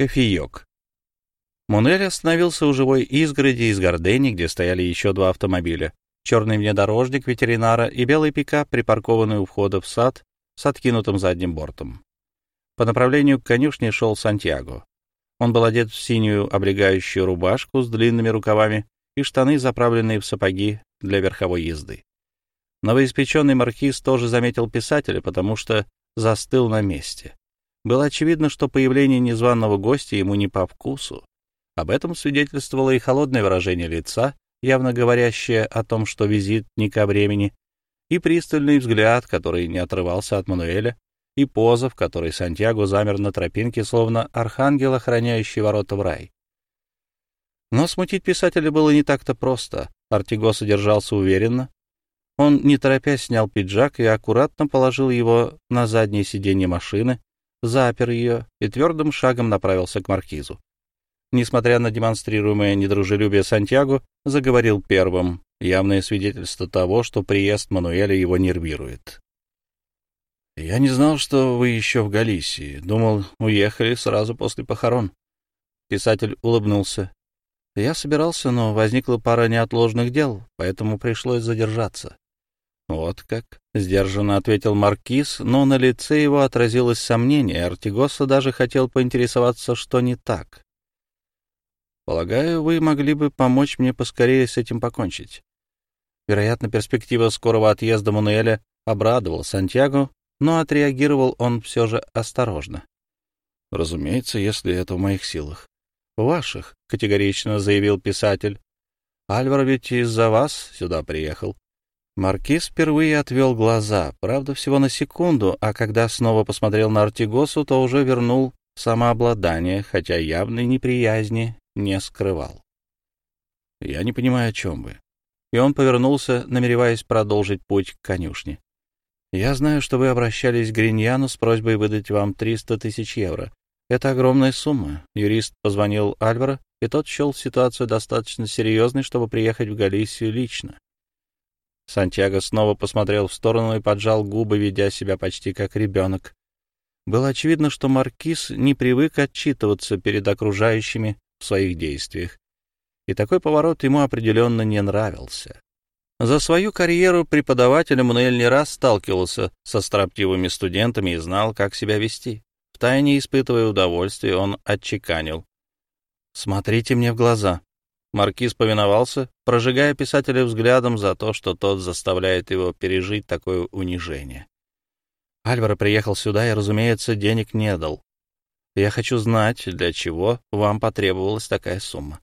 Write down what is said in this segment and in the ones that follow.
Кофеек. Мунель остановился у живой изгороди из гордени, где стояли еще два автомобиля. Черный внедорожник ветеринара и белый пикап, припаркованный у входа в сад с откинутым задним бортом. По направлению к конюшне шел Сантьяго. Он был одет в синюю облегающую рубашку с длинными рукавами и штаны, заправленные в сапоги для верховой езды. Новоиспеченный маркиз тоже заметил писателя, потому что застыл на месте. Было очевидно, что появление незваного гостя ему не по вкусу. Об этом свидетельствовало и холодное выражение лица, явно говорящее о том, что визит не ко времени, и пристальный взгляд, который не отрывался от Мануэля, и поза, в которой Сантьяго замер на тропинке, словно архангел, охраняющий ворота в рай. Но смутить писателя было не так-то просто. Артиго содержался уверенно. Он, не торопясь, снял пиджак и аккуратно положил его на заднее сиденье машины, запер ее и твердым шагом направился к маркизу. Несмотря на демонстрируемое недружелюбие Сантьяго, заговорил первым, явное свидетельство того, что приезд Мануэля его нервирует. «Я не знал, что вы еще в Галисии. Думал, уехали сразу после похорон». Писатель улыбнулся. «Я собирался, но возникла пара неотложных дел, поэтому пришлось задержаться». «Вот как», — сдержанно ответил Маркиз, но на лице его отразилось сомнение, Артигоса даже хотел поинтересоваться, что не так. «Полагаю, вы могли бы помочь мне поскорее с этим покончить». Вероятно, перспектива скорого отъезда Мануэля обрадовала Сантьяго, но отреагировал он все же осторожно. «Разумеется, если это в моих силах». «В ваших», — категорично заявил писатель. «Альвар ведь из-за вас сюда приехал. Маркиз впервые отвел глаза, правда, всего на секунду, а когда снова посмотрел на Артигосу, то уже вернул самообладание, хотя явной неприязни не скрывал. «Я не понимаю, о чем вы». И он повернулся, намереваясь продолжить путь к конюшне. «Я знаю, что вы обращались к Гриньяну с просьбой выдать вам 300 тысяч евро. Это огромная сумма. Юрист позвонил Альваро, и тот счел ситуацию достаточно серьезной, чтобы приехать в Галисию лично. Сантьяго снова посмотрел в сторону и поджал губы, ведя себя почти как ребенок. Было очевидно, что Маркиз не привык отчитываться перед окружающими в своих действиях, и такой поворот ему определенно не нравился. За свою карьеру преподавателем Мануэль не раз сталкивался со строптивыми студентами и знал, как себя вести. Втайне испытывая удовольствие, он отчеканил. «Смотрите мне в глаза. Маркиз повиновался, прожигая писателя взглядом за то, что тот заставляет его пережить такое унижение. Альваро приехал сюда и, разумеется, денег не дал. Я хочу знать, для чего вам потребовалась такая сумма.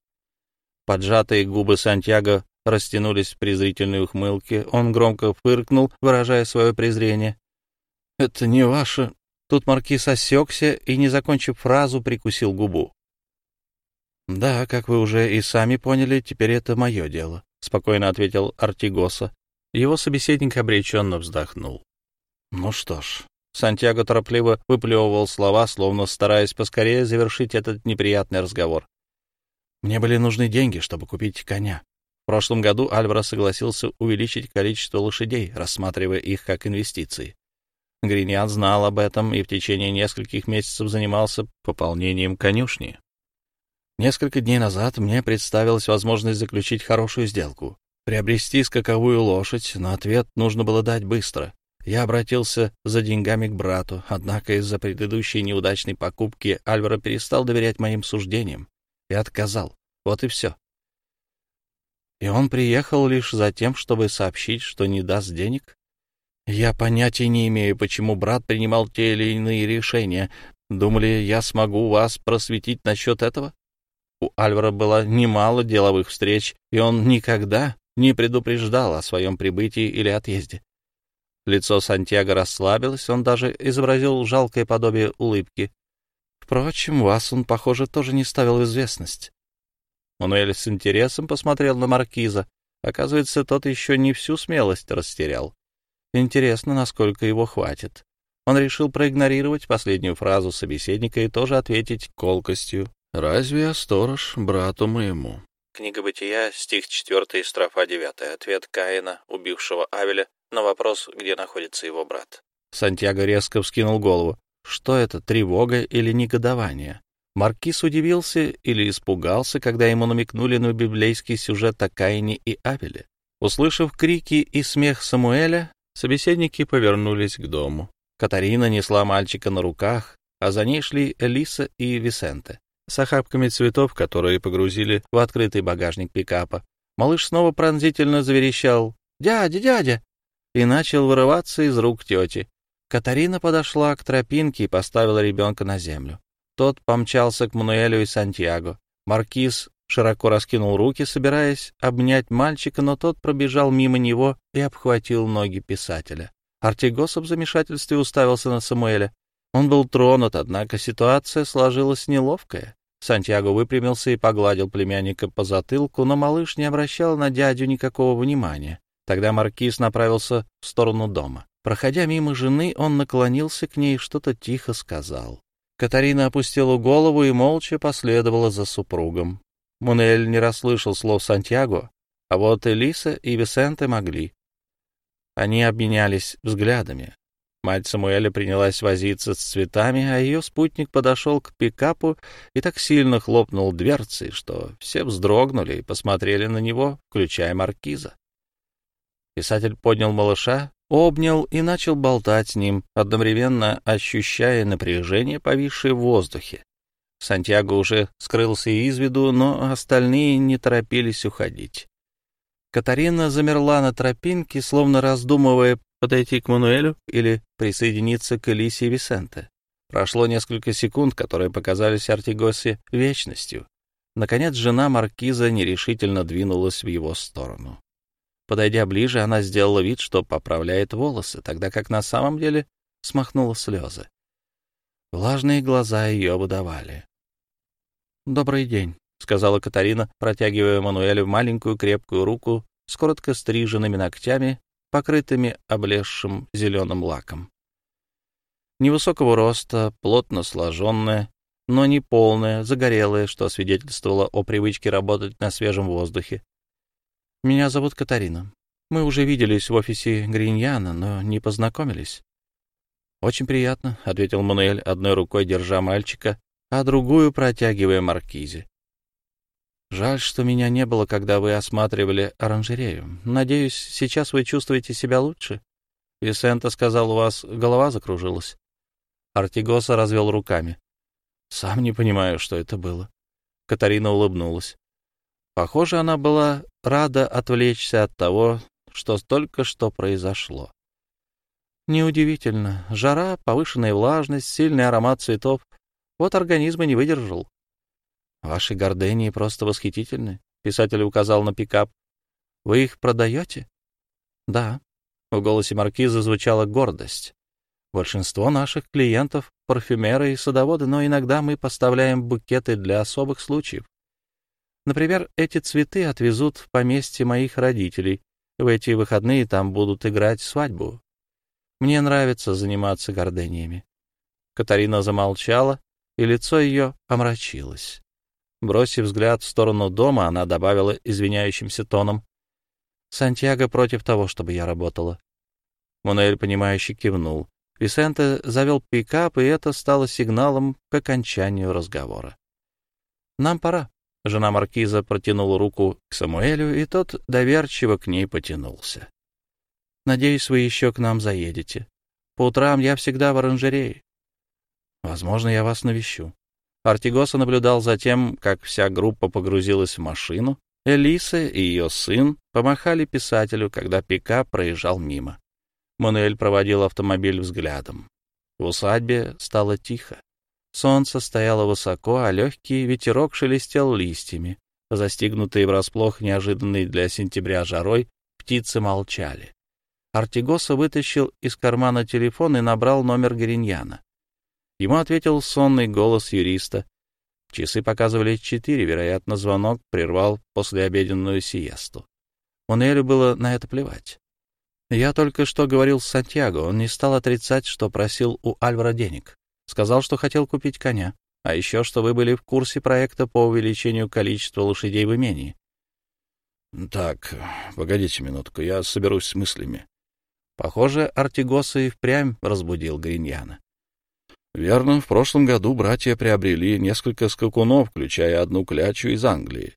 Поджатые губы Сантьяго растянулись в презрительной ухмылке. Он громко фыркнул, выражая свое презрение. — Это не ваше... Тут маркиз осекся и, не закончив фразу, прикусил губу. «Да, как вы уже и сами поняли, теперь это мое дело», — спокойно ответил Артигоса. Его собеседник обреченно вздохнул. «Ну что ж». Сантьяго торопливо выплевывал слова, словно стараясь поскорее завершить этот неприятный разговор. «Мне были нужны деньги, чтобы купить коня. В прошлом году Альваро согласился увеличить количество лошадей, рассматривая их как инвестиции. Гриньян знал об этом и в течение нескольких месяцев занимался пополнением конюшни. Несколько дней назад мне представилась возможность заключить хорошую сделку, приобрести скаковую лошадь, но ответ нужно было дать быстро. Я обратился за деньгами к брату, однако из-за предыдущей неудачной покупки Альваро перестал доверять моим суждениям и отказал. Вот и все. И он приехал лишь за тем, чтобы сообщить, что не даст денег? Я понятия не имею, почему брат принимал те или иные решения. Думали, я смогу вас просветить насчет этого? У Альвара было немало деловых встреч, и он никогда не предупреждал о своем прибытии или отъезде. Лицо Сантьяго расслабилось, он даже изобразил жалкое подобие улыбки. Впрочем, вас он, похоже, тоже не ставил в известность. Мануэль с интересом посмотрел на маркиза. Оказывается, тот еще не всю смелость растерял. Интересно, насколько его хватит. Он решил проигнорировать последнюю фразу собеседника и тоже ответить колкостью. «Разве я сторож брату моему?» Книга Бытия, стих 4, строфа 9. Ответ Каина, убившего Авеля, на вопрос, где находится его брат. Сантьяго резко вскинул голову. Что это, тревога или негодование? Маркиз удивился или испугался, когда ему намекнули на библейский сюжет о Каине и Авеле. Услышав крики и смех Самуэля, собеседники повернулись к дому. Катарина несла мальчика на руках, а за ней шли Элиса и Висенте с охапками цветов, которые погрузили в открытый багажник пикапа. Малыш снова пронзительно заверещал «Дядя, дядя!» и начал вырываться из рук тети. Катарина подошла к тропинке и поставила ребенка на землю. Тот помчался к Мануэлю и Сантьяго. Маркиз широко раскинул руки, собираясь обнять мальчика, но тот пробежал мимо него и обхватил ноги писателя. Артигоса в замешательстве уставился на Самуэля. Он был тронут, однако ситуация сложилась неловкая. Сантьяго выпрямился и погладил племянника по затылку, но малыш не обращал на дядю никакого внимания. Тогда маркиз направился в сторону дома. Проходя мимо жены, он наклонился к ней и что-то тихо сказал. Катарина опустила голову и молча последовала за супругом. Мунель не расслышал слов Сантьяго, а вот Элиса и Висенте могли. Они обменялись взглядами. Мать Самуэля принялась возиться с цветами, а ее спутник подошел к пикапу и так сильно хлопнул дверцей, что все вздрогнули и посмотрели на него, включая маркиза. Писатель поднял малыша, обнял и начал болтать с ним, одновременно ощущая напряжение, повисшее в воздухе. Сантьяго уже скрылся из виду, но остальные не торопились уходить. Катарина замерла на тропинке, словно раздумывая, подойти к Мануэлю или присоединиться к Элисе Висенте. Прошло несколько секунд, которые показались Артигосе вечностью. Наконец жена маркиза нерешительно двинулась в его сторону. Подойдя ближе, она сделала вид, что поправляет волосы, тогда как на самом деле смахнула слезы. Влажные глаза ее выдавали. «Добрый день», — сказала Катарина, протягивая Мануэлю маленькую крепкую руку с коротко стриженными ногтями, покрытыми облезшим зеленым лаком. Невысокого роста, плотно сложенная, но не полная, загорелая, что свидетельствовало о привычке работать на свежем воздухе. Меня зовут Катарина. Мы уже виделись в офисе Гриньяна, но не познакомились. Очень приятно, ответил Мануэль, одной рукой держа мальчика, а другую протягивая маркизе. Жаль, что меня не было, когда вы осматривали оранжерею. Надеюсь, сейчас вы чувствуете себя лучше. Висента сказал, у вас голова закружилась. Артигоса развел руками. Сам не понимаю, что это было. Катарина улыбнулась. Похоже, она была рада отвлечься от того, что только что произошло. Неудивительно. Жара, повышенная влажность, сильный аромат цветов. Вот организм и не выдержал. Ваши гордении просто восхитительны. Писатель указал на пикап. Вы их продаете? Да. В голосе маркиза звучала гордость. Большинство наших клиентов — парфюмеры и садоводы, но иногда мы поставляем букеты для особых случаев. Например, эти цветы отвезут в поместье моих родителей. В эти выходные там будут играть свадьбу. Мне нравится заниматься гордениями. Катарина замолчала, и лицо ее омрачилось. Бросив взгляд в сторону дома, она добавила извиняющимся тоном. «Сантьяго против того, чтобы я работала». Мунель, понимающе кивнул. Висенте завел пикап, и это стало сигналом к окончанию разговора. «Нам пора». Жена маркиза протянула руку к Самуэлю, и тот доверчиво к ней потянулся. «Надеюсь, вы еще к нам заедете. По утрам я всегда в оранжерее. Возможно, я вас навещу». Артигоса наблюдал за тем, как вся группа погрузилась в машину. Элиса и ее сын помахали писателю, когда пикап проезжал мимо. Мануэль проводил автомобиль взглядом. В усадьбе стало тихо. Солнце стояло высоко, а легкий ветерок шелестел листьями. Застигнутые врасплох неожиданной для сентября жарой, птицы молчали. Артигоса вытащил из кармана телефон и набрал номер Гриньяна. Ему ответил сонный голос юриста. Часы показывали четыре, вероятно, звонок прервал послеобеденную сиесту. Монелю было на это плевать. Я только что говорил с Сантьяго, он не стал отрицать, что просил у Альвара денег. Сказал, что хотел купить коня. А еще, что вы были в курсе проекта по увеличению количества лошадей в имении. — Так, погодите минутку, я соберусь с мыслями. Похоже, Артигоса и впрямь разбудил Гриньяна. Верно, в прошлом году братья приобрели несколько скакунов, включая одну клячу из Англии.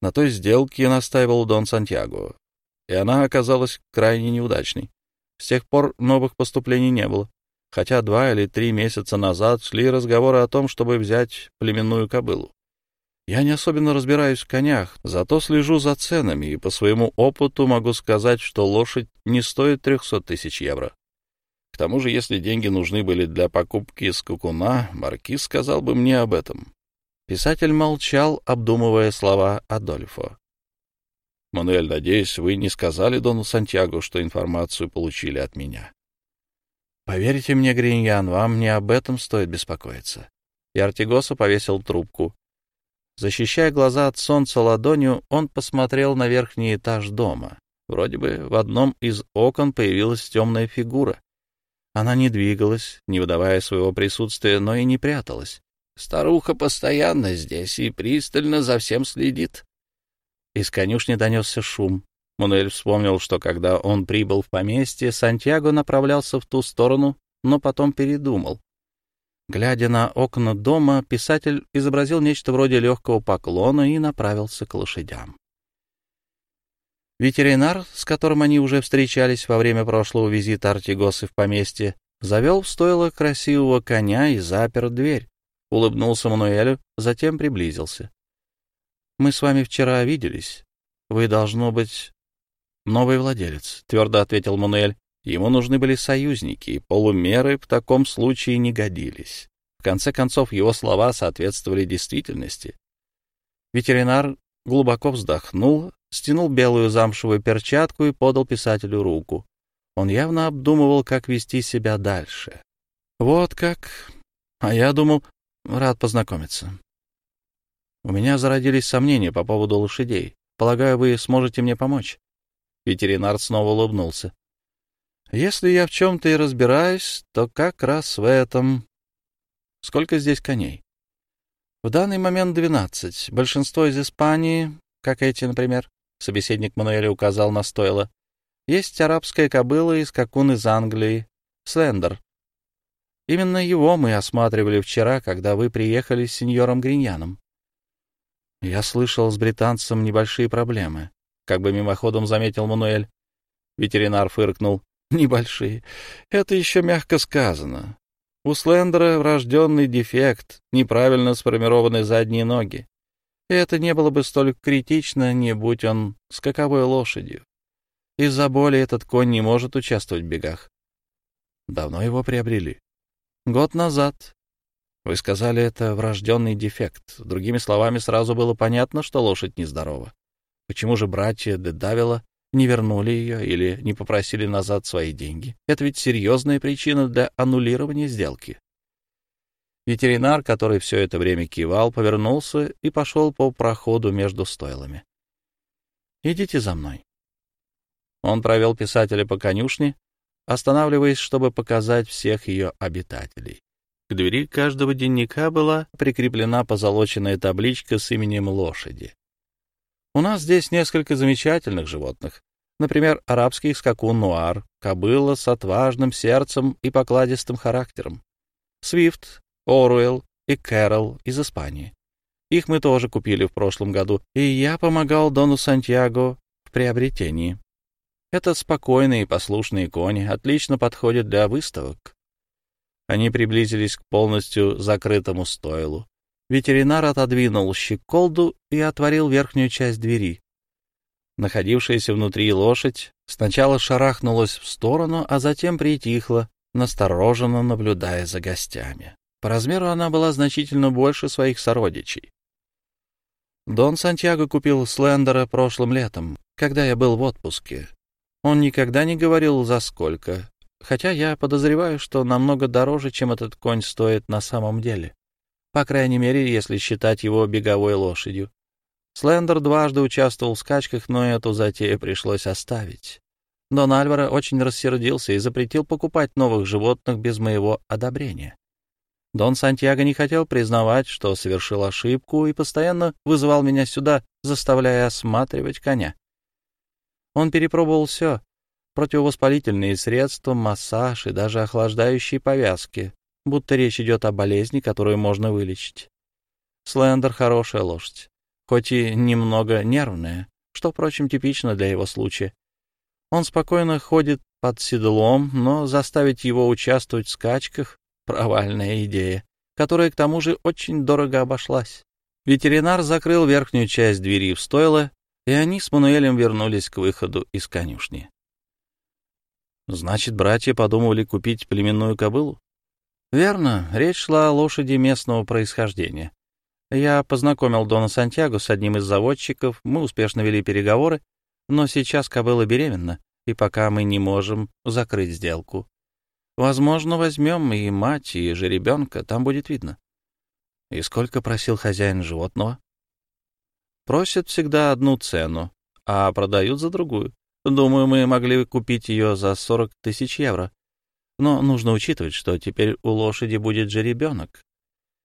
На той сделке настаивал Дон Сантьяго, и она оказалась крайне неудачной. С тех пор новых поступлений не было, хотя два или три месяца назад шли разговоры о том, чтобы взять племенную кобылу. Я не особенно разбираюсь в конях, зато слежу за ценами, и по своему опыту могу сказать, что лошадь не стоит 300 тысяч евро. К тому же, если деньги нужны были для покупки скакуна, маркиз сказал бы мне об этом. Писатель молчал, обдумывая слова Адольфо. «Мануэль, надеюсь, вы не сказали Дону Сантьяго, что информацию получили от меня?» «Поверьте мне, Гриньян, вам не об этом стоит беспокоиться». И Артигоса повесил трубку. Защищая глаза от солнца ладонью, он посмотрел на верхний этаж дома. Вроде бы в одном из окон появилась темная фигура. Она не двигалась, не выдавая своего присутствия, но и не пряталась. Старуха постоянно здесь и пристально за всем следит. Из конюшни донесся шум. Мунель вспомнил, что когда он прибыл в поместье, Сантьяго направлялся в ту сторону, но потом передумал. Глядя на окна дома, писатель изобразил нечто вроде легкого поклона и направился к лошадям. Ветеринар, с которым они уже встречались во время прошлого визита Артигосы в поместье, завел в стойло красивого коня и запер дверь. Улыбнулся Мануэлю, затем приблизился. — Мы с вами вчера виделись. Вы, должно быть, новый владелец, — твердо ответил Мануэль. Ему нужны были союзники, и полумеры в таком случае не годились. В конце концов, его слова соответствовали действительности. Ветеринар глубоко вздохнул, стянул белую замшевую перчатку и подал писателю руку. Он явно обдумывал, как вести себя дальше. «Вот как. А я думал, рад познакомиться. У меня зародились сомнения по поводу лошадей. Полагаю, вы сможете мне помочь?» Ветеринар снова улыбнулся. Если я в чем-то и разбираюсь, то как раз в этом. Сколько здесь коней? В данный момент двенадцать. Большинство из Испании, как эти, например. Собеседник Мануэля указал на стойло. Есть арабская кобыла и скакун из Англии. Слендер. Именно его мы осматривали вчера, когда вы приехали с сеньором Гриньяном. Я слышал, с британцем небольшие проблемы. Как бы мимоходом заметил Мануэль. Ветеринар фыркнул. Небольшие. Это еще мягко сказано. У Слендера врожденный дефект, неправильно сформированные задние ноги. Это не было бы столь критично, не будь он скаковой лошадью. Из-за боли этот конь не может участвовать в бегах. Давно его приобрели. Год назад. Вы сказали, это врожденный дефект. Другими словами, сразу было понятно, что лошадь нездорова. Почему же братья Дедавила не вернули ее или не попросили назад свои деньги. Это ведь серьезная причина для аннулирования сделки. Ветеринар, который все это время кивал, повернулся и пошел по проходу между стойлами. «Идите за мной». Он провел писателя по конюшне, останавливаясь, чтобы показать всех ее обитателей. К двери каждого денника была прикреплена позолоченная табличка с именем лошади. У нас здесь несколько замечательных животных. Например, арабский скакун Нуар, кобыла с отважным сердцем и покладистым характером. Свифт, Оруэлл и Кэрол из Испании. Их мы тоже купили в прошлом году, и я помогал Дону Сантьяго в приобретении. Этот спокойный и послушные кони отлично подходят для выставок. Они приблизились к полностью закрытому стойлу. Ветеринар отодвинул щеколду и отворил верхнюю часть двери. Находившаяся внутри лошадь сначала шарахнулась в сторону, а затем притихла, настороженно наблюдая за гостями. По размеру она была значительно больше своих сородичей. Дон Сантьяго купил Слендера прошлым летом, когда я был в отпуске. Он никогда не говорил, за сколько, хотя я подозреваю, что намного дороже, чем этот конь стоит на самом деле по крайней мере, если считать его беговой лошадью. Слендер дважды участвовал в скачках, но эту затею пришлось оставить. Дон Альваро очень рассердился и запретил покупать новых животных без моего одобрения. Дон Сантьяго не хотел признавать, что совершил ошибку, и постоянно вызывал меня сюда, заставляя осматривать коня. Он перепробовал все — противовоспалительные средства, массаж и даже охлаждающие повязки, будто речь идет о болезни, которую можно вылечить. Слендер — хорошая лошадь, хоть и немного нервная, что, впрочем, типично для его случая. Он спокойно ходит под седлом, но заставить его участвовать в скачках — провальная идея, которая, к тому же, очень дорого обошлась. Ветеринар закрыл верхнюю часть двери в стойло, и они с Мануэлем вернулись к выходу из конюшни. Значит, братья подумывали купить племенную кобылу? Верно, речь шла о лошади местного происхождения. Я познакомил Дона Сантьяго с одним из заводчиков, мы успешно вели переговоры, но сейчас кобыла беременна, и пока мы не можем закрыть сделку. Возможно, возьмем и мать, и жеребенка, там будет видно. И сколько просил хозяин животного? Просят всегда одну цену, а продают за другую. Думаю, мы могли купить ее за 40 тысяч евро. Но нужно учитывать, что теперь у лошади будет жеребенок.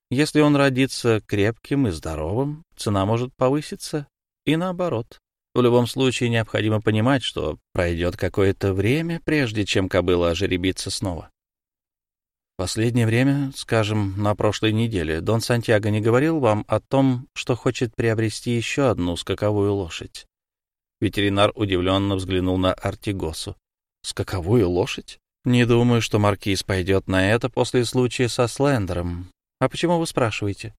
Если он родится крепким и здоровым, цена может повыситься, и наоборот. В любом случае необходимо понимать, что пройдет какое-то время, прежде чем кобыла ожеребится снова. Последнее время, скажем, на прошлой неделе, Дон Сантьяго не говорил вам о том, что хочет приобрести еще одну скаковую лошадь. Ветеринар удивленно взглянул на Артигосу. «Скаковую лошадь? Не думаю, что Маркиз пойдет на это после случая со Слендером. А почему вы спрашиваете?»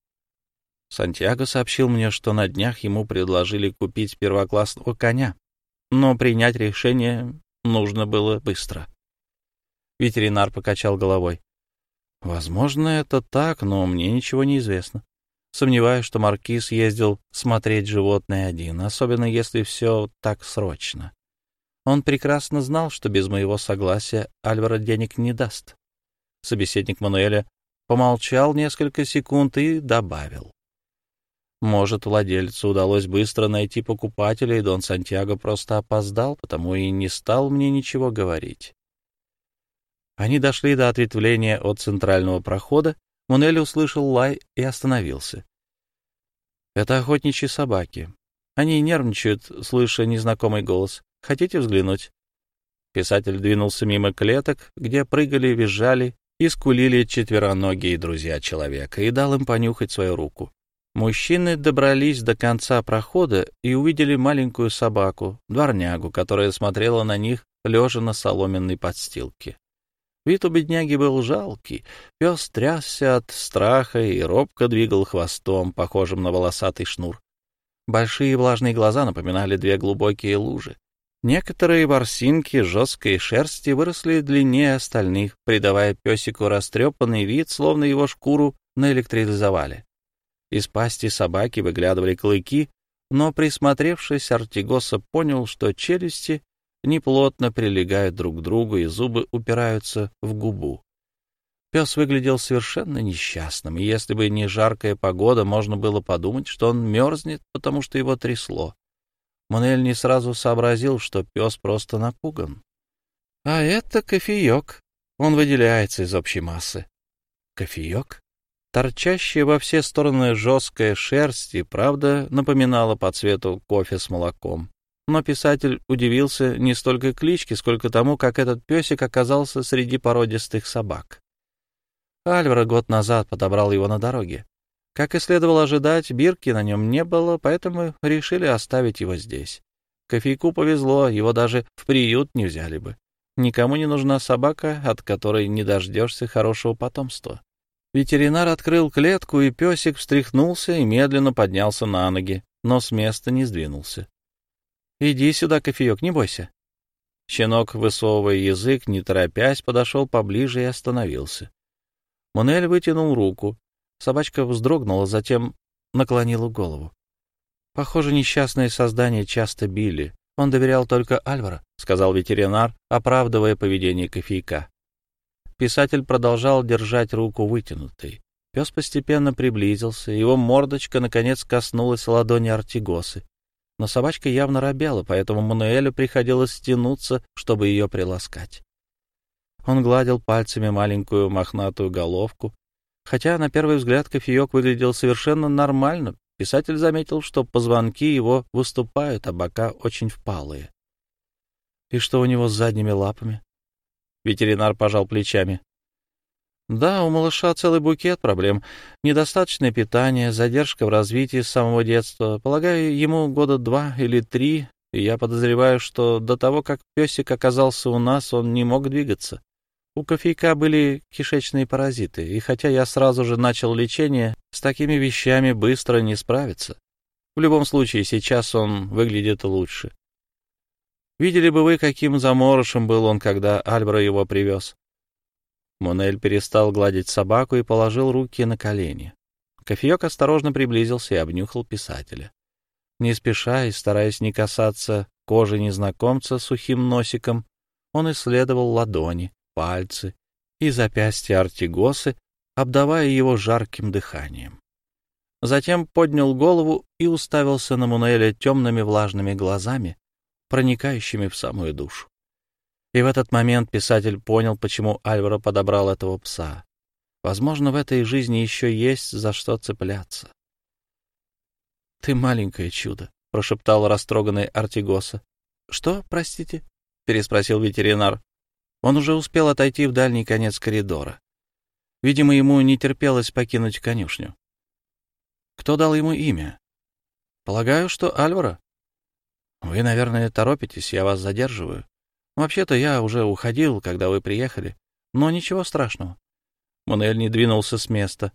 Сантьяго сообщил мне, что на днях ему предложили купить первоклассного коня, но принять решение нужно было быстро. Ветеринар покачал головой. «Возможно, это так, но мне ничего не известно. Сомневаюсь, что Маркиз ездил смотреть животное один, особенно если все так срочно. Он прекрасно знал, что без моего согласия Альвара денег не даст. Собеседник Мануэля помолчал несколько секунд и добавил. Может, владельцу удалось быстро найти покупателя, и Дон Сантьяго просто опоздал, потому и не стал мне ничего говорить. Они дошли до ответвления от центрального прохода, Мунель услышал лай и остановился. Это охотничьи собаки. Они нервничают, слыша незнакомый голос. Хотите взглянуть? Писатель двинулся мимо клеток, где прыгали, визжали и скулили четвероногие друзья человека, и дал им понюхать свою руку. Мужчины добрались до конца прохода и увидели маленькую собаку, дворнягу, которая смотрела на них, лежа на соломенной подстилке. Вид у бедняги был жалкий. Пес трясся от страха и робко двигал хвостом, похожим на волосатый шнур. Большие влажные глаза напоминали две глубокие лужи. Некоторые ворсинки жесткой шерсти выросли длиннее остальных, придавая песику растрепанный вид, словно его шкуру наэлектризовали. Из пасти собаки выглядывали клыки, но, присмотревшись, Артигоса понял, что челюсти неплотно прилегают друг к другу, и зубы упираются в губу. Пес выглядел совершенно несчастным, и если бы не жаркая погода, можно было подумать, что он мерзнет, потому что его трясло. Манель не сразу сообразил, что пес просто напуган. А это кофеек. Он выделяется из общей массы. Кофеек? Торчащая во все стороны жесткая шерсть и, правда, напоминала по цвету кофе с молоком. Но писатель удивился не столько кличке, сколько тому, как этот песик оказался среди породистых собак. Альвара год назад подобрал его на дороге. Как и следовало ожидать, бирки на нем не было, поэтому решили оставить его здесь. Кофейку повезло, его даже в приют не взяли бы. Никому не нужна собака, от которой не дождешься хорошего потомства. Ветеринар открыл клетку, и песик встряхнулся и медленно поднялся на ноги, но с места не сдвинулся. Иди сюда, кофеек, не бойся. Щенок, высовывая язык, не торопясь, подошел поближе и остановился. Монель вытянул руку. Собачка вздрогнула, затем наклонила голову. Похоже, несчастное создание часто били. Он доверял только Альвара, — сказал ветеринар, оправдывая поведение кофейка. Писатель продолжал держать руку вытянутой. Пес постепенно приблизился, его мордочка, наконец, коснулась ладони Артигосы но собачка явно робела, поэтому Мануэлю приходилось стянуться, чтобы ее приласкать. Он гладил пальцами маленькую мохнатую головку. Хотя на первый взгляд кофеек выглядел совершенно нормально, писатель заметил, что позвонки его выступают, а бока очень впалые. И что у него с задними лапами? Ветеринар пожал плечами. Да, у малыша целый букет проблем. Недостаточное питание, задержка в развитии с самого детства. Полагаю, ему года два или три, и я подозреваю, что до того, как песик оказался у нас, он не мог двигаться. У кофейка были кишечные паразиты, и хотя я сразу же начал лечение, с такими вещами быстро не справиться. В любом случае, сейчас он выглядит лучше. Видели бы вы, каким заморышем был он, когда Альбро его привез. Монель перестал гладить собаку и положил руки на колени. Кофеек осторожно приблизился и обнюхал писателя. Не спеша и стараясь не касаться кожи незнакомца сухим носиком, он исследовал ладони, пальцы и запястья Артигосы, обдавая его жарким дыханием. Затем поднял голову и уставился на Мунеля темными влажными глазами, проникающими в самую душу. И в этот момент писатель понял, почему Альваро подобрал этого пса. Возможно, в этой жизни еще есть за что цепляться. — Ты маленькое чудо, — прошептал растроганный Артигоса. — Что, простите? — переспросил ветеринар. Он уже успел отойти в дальний конец коридора. Видимо, ему не терпелось покинуть конюшню. Кто дал ему имя? Полагаю, что Альвара. Вы, наверное, торопитесь, я вас задерживаю. Вообще-то я уже уходил, когда вы приехали, но ничего страшного. Мунель не двинулся с места.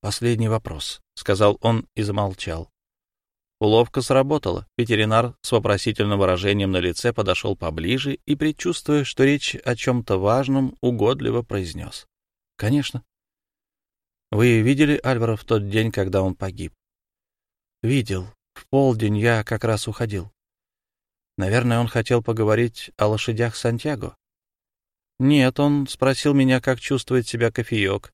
«Последний вопрос», — сказал он и замолчал. Уловка сработала. Ветеринар с вопросительным выражением на лице подошел поближе и, предчувствуя, что речь о чем-то важном, угодливо произнес. «Конечно». «Вы видели Альвара в тот день, когда он погиб?» «Видел. В полдень я как раз уходил. Наверное, он хотел поговорить о лошадях Сантьяго. Нет, он спросил меня, как чувствует себя кофеек.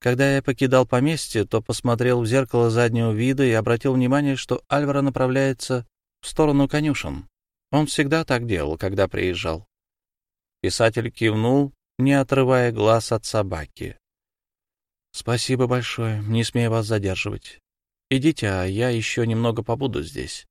Когда я покидал поместье, то посмотрел в зеркало заднего вида и обратил внимание, что Альвара направляется в сторону конюшен. Он всегда так делал, когда приезжал. Писатель кивнул, не отрывая глаз от собаки. — Спасибо большое, не смею вас задерживать. Идите, а я еще немного побуду здесь.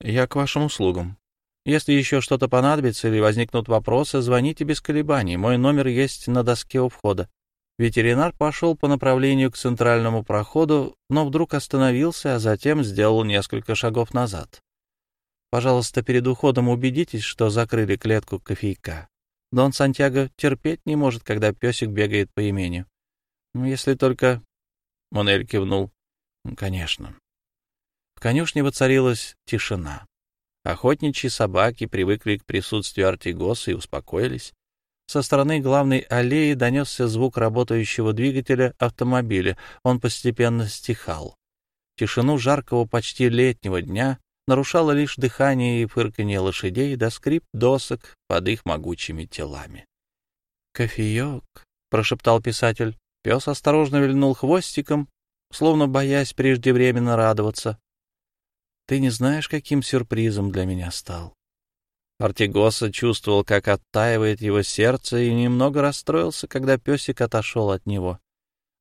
Я к вашим услугам. Если еще что-то понадобится или возникнут вопросы, звоните без колебаний. Мой номер есть на доске у входа. Ветеринар пошел по направлению к центральному проходу, но вдруг остановился, а затем сделал несколько шагов назад. Пожалуйста, перед уходом убедитесь, что закрыли клетку кофейка. Дон Сантьяго терпеть не может, когда песик бегает по имению. Ну, если только... Монель кивнул. Конечно. В конюшне воцарилась тишина. Охотничьи собаки привыкли к присутствию Артигоса и успокоились. Со стороны главной аллеи донесся звук работающего двигателя автомобиля. Он постепенно стихал. Тишину жаркого почти летнего дня нарушало лишь дыхание и фырканье лошадей да скрип досок под их могучими телами. «Кофеек», — прошептал писатель. Пес осторожно вильнул хвостиком, словно боясь преждевременно радоваться. Ты не знаешь, каким сюрпризом для меня стал. Артигоса чувствовал, как оттаивает его сердце, и немного расстроился, когда песик отошел от него.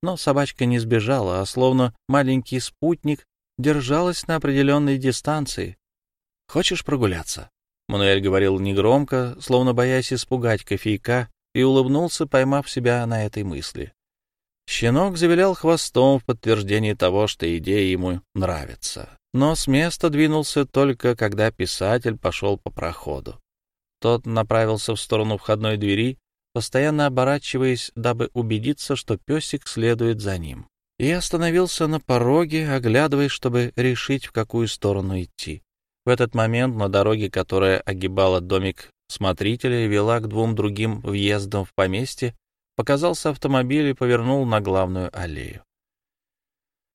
Но собачка не сбежала, а словно маленький спутник держалась на определенной дистанции. «Хочешь прогуляться?» Мануэль говорил негромко, словно боясь испугать кофейка, и улыбнулся, поймав себя на этой мысли. Щенок завилял хвостом в подтверждение того, что идея ему нравится но с места двинулся только когда писатель пошел по проходу. Тот направился в сторону входной двери, постоянно оборачиваясь, дабы убедиться, что песик следует за ним. И остановился на пороге, оглядываясь, чтобы решить, в какую сторону идти. В этот момент на дороге, которая огибала домик смотрителя и вела к двум другим въездам в поместье, показался автомобиль и повернул на главную аллею.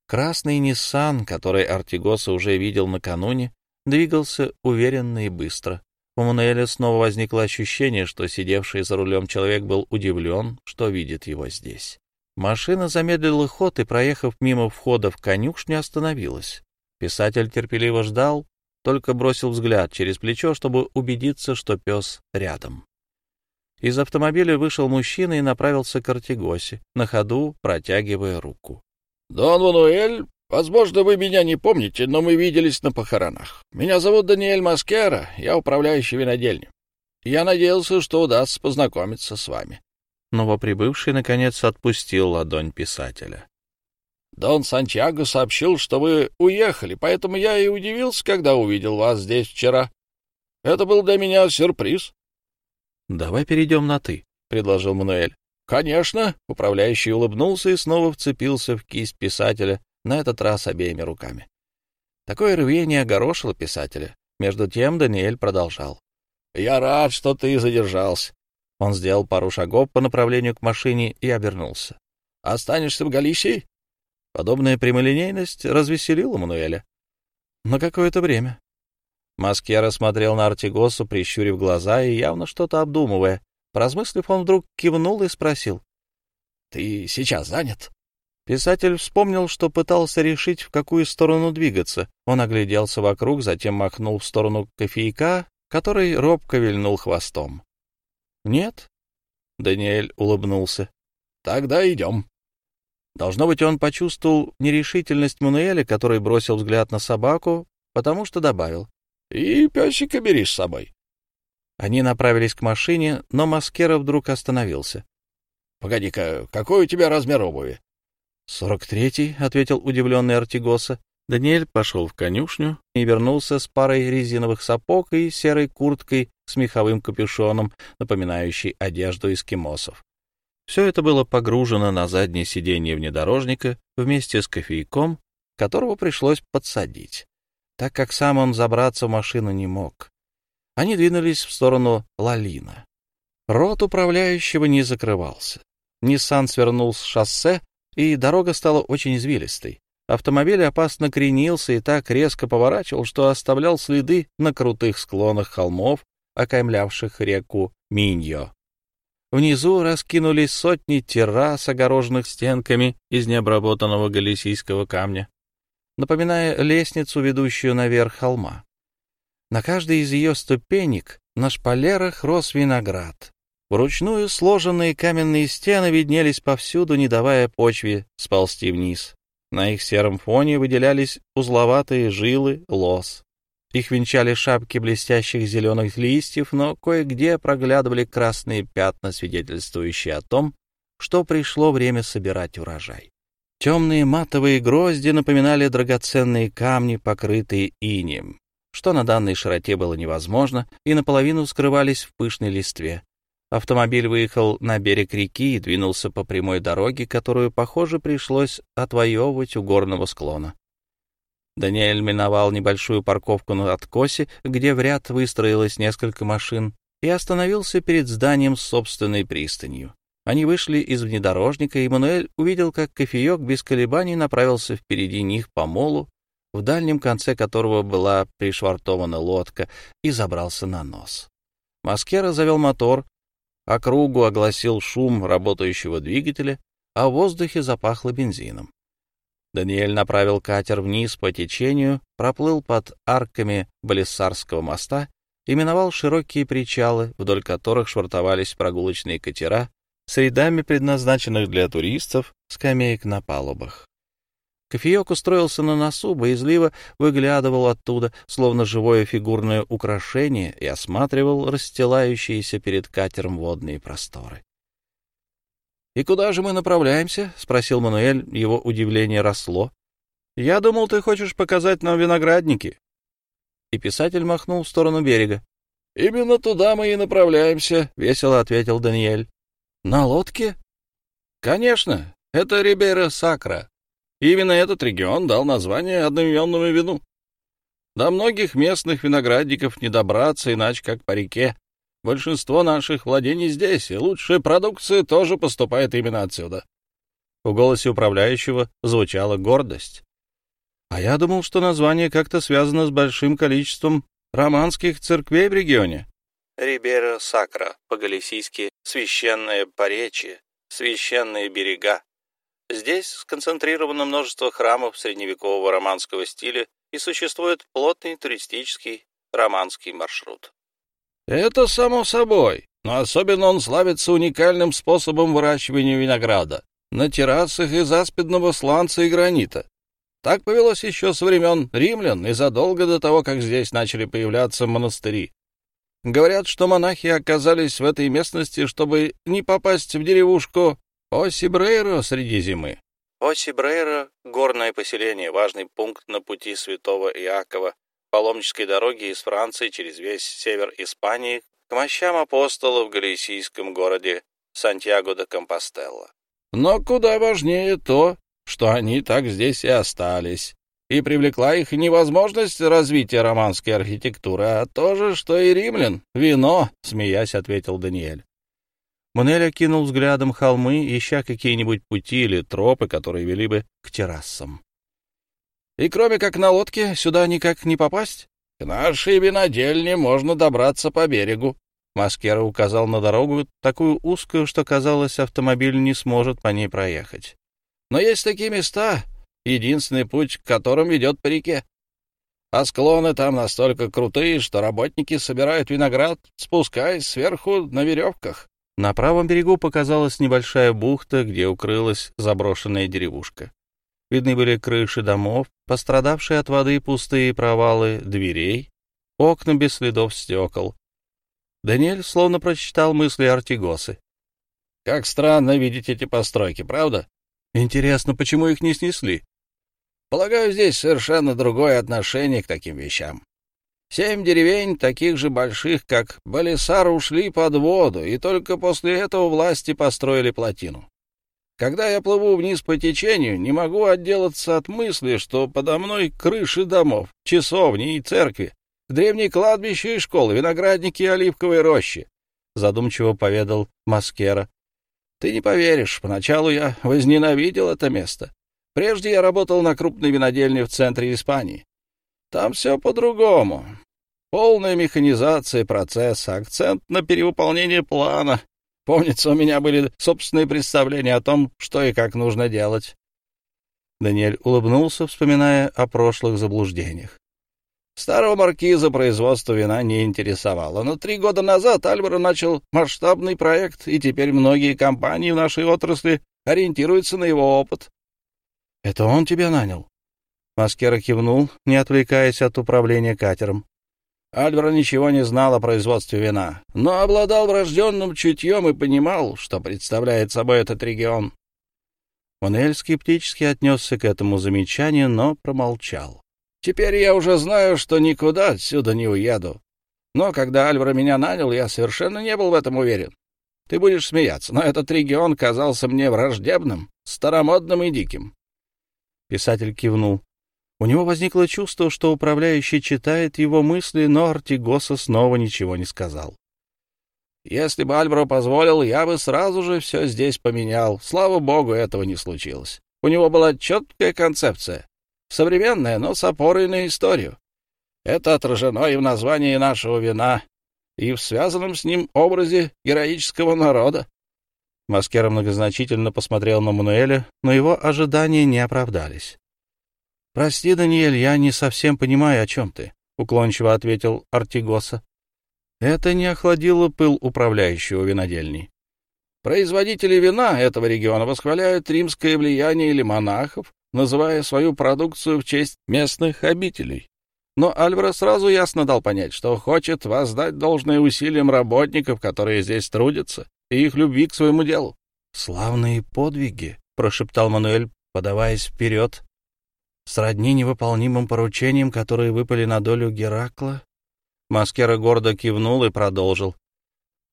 Красный Ниссан, который Артигоса уже видел накануне, двигался уверенно и быстро. У Мануэля снова возникло ощущение, что сидевший за рулем человек был удивлен, что видит его здесь. Машина замедлила ход и, проехав мимо входа в конюшню, остановилась. Писатель терпеливо ждал, только бросил взгляд через плечо, чтобы убедиться, что пес рядом. Из автомобиля вышел мужчина и направился к Артигосе, на ходу протягивая руку. «Дон Мануэль, возможно, вы меня не помните, но мы виделись на похоронах. Меня зовут Даниэль Маскера, я управляющий винодельней. Я надеялся, что удастся познакомиться с вами». Новоприбывший, наконец, отпустил ладонь писателя. «Дон Сантьяго сообщил, что вы уехали, поэтому я и удивился, когда увидел вас здесь вчера. Это был для меня сюрприз». «Давай перейдем на «ты», — предложил Мануэль. «Конечно», — управляющий улыбнулся и снова вцепился в кисть писателя, на этот раз обеими руками. Такое рвение огорошило писателя. Между тем Даниэль продолжал. «Я рад, что ты задержался». Он сделал пару шагов по направлению к машине и обернулся. «Останешься в Галисии?» Подобная прямолинейность развеселила Мануэля. На какое-то время. Маскера смотрел на Артигосу, прищурив глаза и явно что-то обдумывая. Поразмыслив, он вдруг кивнул и спросил. — Ты сейчас занят? Писатель вспомнил, что пытался решить, в какую сторону двигаться. Он огляделся вокруг, затем махнул в сторону кофейка, который робко вильнул хвостом. «Нет?» — Даниэль улыбнулся. «Тогда идем». Должно быть, он почувствовал нерешительность Мануэля, который бросил взгляд на собаку, потому что добавил. «И песика бери с собой». Они направились к машине, но Маскера вдруг остановился. — Погоди-ка, какой у тебя размер обуви? «Сорок третий», — ответил удивленный Артигоса. Даниэль пошел в конюшню и вернулся с парой резиновых сапог и серой курткой с меховым капюшоном, напоминающей одежду эскимосов. Все это было погружено на заднее сиденье внедорожника вместе с кофейком, которого пришлось подсадить, так как сам он забраться в машину не мог. Они двинулись в сторону Лалина. Рот управляющего не закрывался. Ниссан свернул с шоссе и дорога стала очень извилистой. Автомобиль опасно кренился и так резко поворачивал, что оставлял следы на крутых склонах холмов, окаймлявших реку Миньо. Внизу раскинулись сотни террас, огороженных стенками из необработанного галисийского камня, напоминая лестницу, ведущую наверх холма. На каждой из ее ступенек на шпалерах рос виноград, Вручную сложенные каменные стены виднелись повсюду, не давая почве сползти вниз. На их сером фоне выделялись узловатые жилы лос. Их венчали шапки блестящих зеленых листьев, но кое-где проглядывали красные пятна, свидетельствующие о том, что пришло время собирать урожай. Темные матовые грозди напоминали драгоценные камни, покрытые инеем, что на данной широте было невозможно, и наполовину скрывались в пышной листве. Автомобиль выехал на берег реки и двинулся по прямой дороге, которую, похоже, пришлось отвоевывать у горного склона. Даниэль миновал небольшую парковку на откосе, где в ряд выстроилось несколько машин, и остановился перед зданием с собственной пристанью. Они вышли из внедорожника, и Мануэль увидел, как кофеек без колебаний направился впереди них по молу, в дальнем конце которого была пришвартована лодка, и забрался на нос. Маскера завел мотор, Округу огласил шум работающего двигателя, а в воздухе запахло бензином. Даниэль направил катер вниз по течению, проплыл под арками Балиссарского моста и миновал широкие причалы, вдоль которых швартовались прогулочные катера с рядами предназначенных для туристов скамеек на палубах. Кофеек устроился на носу, боязливо выглядывал оттуда, словно живое фигурное украшение, и осматривал расстилающиеся перед катером водные просторы. «И куда же мы направляемся?» — спросил Мануэль. Его удивление росло. «Я думал, ты хочешь показать нам виноградники». И писатель махнул в сторону берега. «Именно туда мы и направляемся», — весело ответил Даниэль. «На лодке?» «Конечно. Это Рибера Сакра, именно этот регион дал название одноименному вину. До многих местных виноградников не добраться, иначе как по реке. Большинство наших владений здесь, и лучшая продукция тоже поступает именно отсюда. В голосе управляющего звучала гордость. А я думал, что название как-то связано с большим количеством романских церквей в регионе. Рибера Сакра, по-галисийски «священное поречье», «священные берега», Здесь сконцентрировано множество храмов средневекового романского стиля и существует плотный туристический романский маршрут. Это само собой, но особенно он славится уникальным способом выращивания винограда на террасах из аспидного сланца и гранита. Так повелось еще со времен римлян и задолго до того, как здесь начали появляться монастыри. Говорят, что монахи оказались в этой местности, чтобы не попасть в деревушку Осибрейро среди зимы. Осибрейро — горное поселение, важный пункт на пути святого Иакова, паломнической дороги из Франции через весь север Испании к мощам апостолов в галисийском городе Сантьяго де Компостелло. Но куда важнее то, что они так здесь и остались, и привлекла их невозможность развития романской архитектуры, а то же, что и римлян, вино, — смеясь, ответил Даниэль. Мунель окинул взглядом холмы, ища какие-нибудь пути или тропы, которые вели бы к террасам. — И кроме как на лодке, сюда никак не попасть? — К нашей винодельне можно добраться по берегу. Маскера указал на дорогу, такую узкую, что, казалось, автомобиль не сможет по ней проехать. — Но есть такие места, единственный путь к которым ведет по реке. А склоны там настолько крутые, что работники собирают виноград, спускаясь сверху на веревках. На правом берегу показалась небольшая бухта, где укрылась заброшенная деревушка. Видны были крыши домов, пострадавшие от воды пустые провалы дверей, окна без следов стекол. Даниэль словно прочитал мысли Артигосы. «Как странно видеть эти постройки, правда?» «Интересно, почему их не снесли?» Полагаю, здесь совершенно другое отношение к таким вещам. Семь деревень, таких же больших, как Балисар, ушли под воду, и только после этого власти построили плотину. Когда я плыву вниз по течению, не могу отделаться от мысли, что подо мной крыши домов, часовни и церкви, древние кладбища и школы, виноградники и оливковые рощи, — задумчиво поведал Маскера. — Ты не поверишь, поначалу я возненавидел это место. Прежде я работал на крупной винодельне в центре Испании. Там все по-другому. Полная механизация процесса, акцент на перевыполнение плана. Помнится, у меня были собственные представления о том, что и как нужно делать. Даниэль улыбнулся, вспоминая о прошлых заблуждениях. Старого маркиза производство вина не интересовало, но три года назад Альваро начал масштабный проект, и теперь многие компании в нашей отрасли ориентируются на его опыт. «Это он тебя нанял?» Маскера кивнул, не отвлекаясь от управления катером. Альвара ничего не знал о производстве вина, но обладал врожденным чутьем и понимал, что представляет собой этот регион. Монель скептически отнесся к этому замечанию, но промолчал. «Теперь я уже знаю, что никуда отсюда не уеду. Но когда Альвара меня нанял, я совершенно не был в этом уверен. Ты будешь смеяться, но этот регион казался мне враждебным, старомодным и диким. Писатель кивнул. У него возникло чувство, что управляющий читает его мысли, но Артигоса снова ничего не сказал. «Если бы Альбро позволил, я бы сразу же все здесь поменял. Слава богу, этого не случилось. У него была четкая концепция. Современная, но с опорой на историю. Это отражено и в названии нашего вина, и в связанном с ним образе героического народа. Маскера многозначительно посмотрел на Мануэля, но его ожидания не оправдались. «Прости, Даниэль, я не совсем понимаю, о чем ты», — уклончиво ответил Артигоса. Это не охладило пыл управляющего винодельней. Производители вина этого региона восхваляют римское влияние или монахов, называя свою продукцию в честь местных обителей. Но Альвара сразу ясно дал понять, что хочет воздать должное усилиям работников, которые здесь трудятся, и их любви к своему делу. «Славные подвиги», — прошептал Мануэль, подаваясь вперед, сродни невыполнимым поручениям, которые выпали на долю Геракла. Маскера гордо кивнул и продолжил.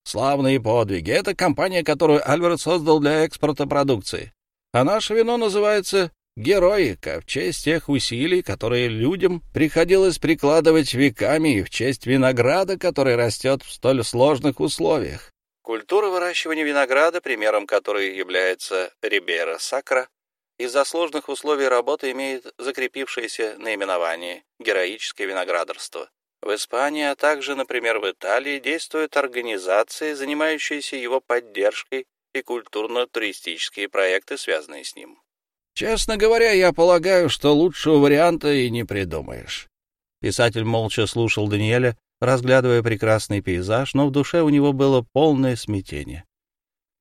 «Славные подвиги — это компания, которую Альвард создал для экспорта продукции. А наше вино называется «Героика» в честь тех усилий, которые людям приходилось прикладывать веками и в честь винограда, который растет в столь сложных условиях. Культура выращивания винограда, примером которой является Рибера Сакра, из-за сложных условий работы имеет закрепившееся наименование «героическое виноградарство». В Испании, а также, например, в Италии действуют организации, занимающиеся его поддержкой и культурно-туристические проекты, связанные с ним. Честно говоря, я полагаю, что лучшего варианта и не придумаешь. Писатель молча слушал Даниэля, разглядывая прекрасный пейзаж, но в душе у него было полное смятение.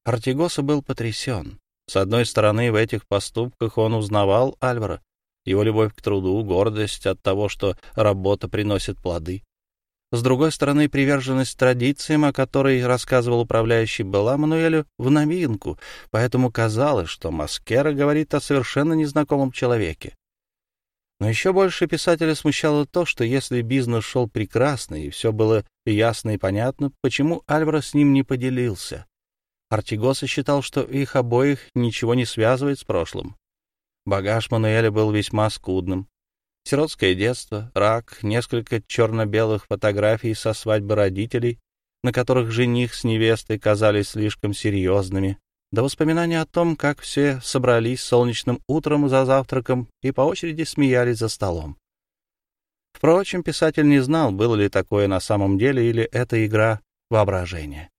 Артигоса был потрясен. С одной стороны, в этих поступках он узнавал Альвара, его любовь к труду, гордость от того, что работа приносит плоды. С другой стороны, приверженность традициям, о которой рассказывал управляющий, была Мануэлю в новинку, поэтому казалось, что Маскера говорит о совершенно незнакомом человеке. Но еще больше писателя смущало то, что если бизнес шел прекрасно и все было ясно и понятно, почему Альвара с ним не поделился? Артигоса считал, что их обоих ничего не связывает с прошлым. Багаж Мануэля был весьма скудным. Сиротское детство, рак, несколько черно-белых фотографий со свадьбы родителей, на которых жених с невестой казались слишком серьезными, до воспоминания о том, как все собрались солнечным утром за завтраком и по очереди смеялись за столом. Впрочем, писатель не знал, было ли такое на самом деле или это игра воображения.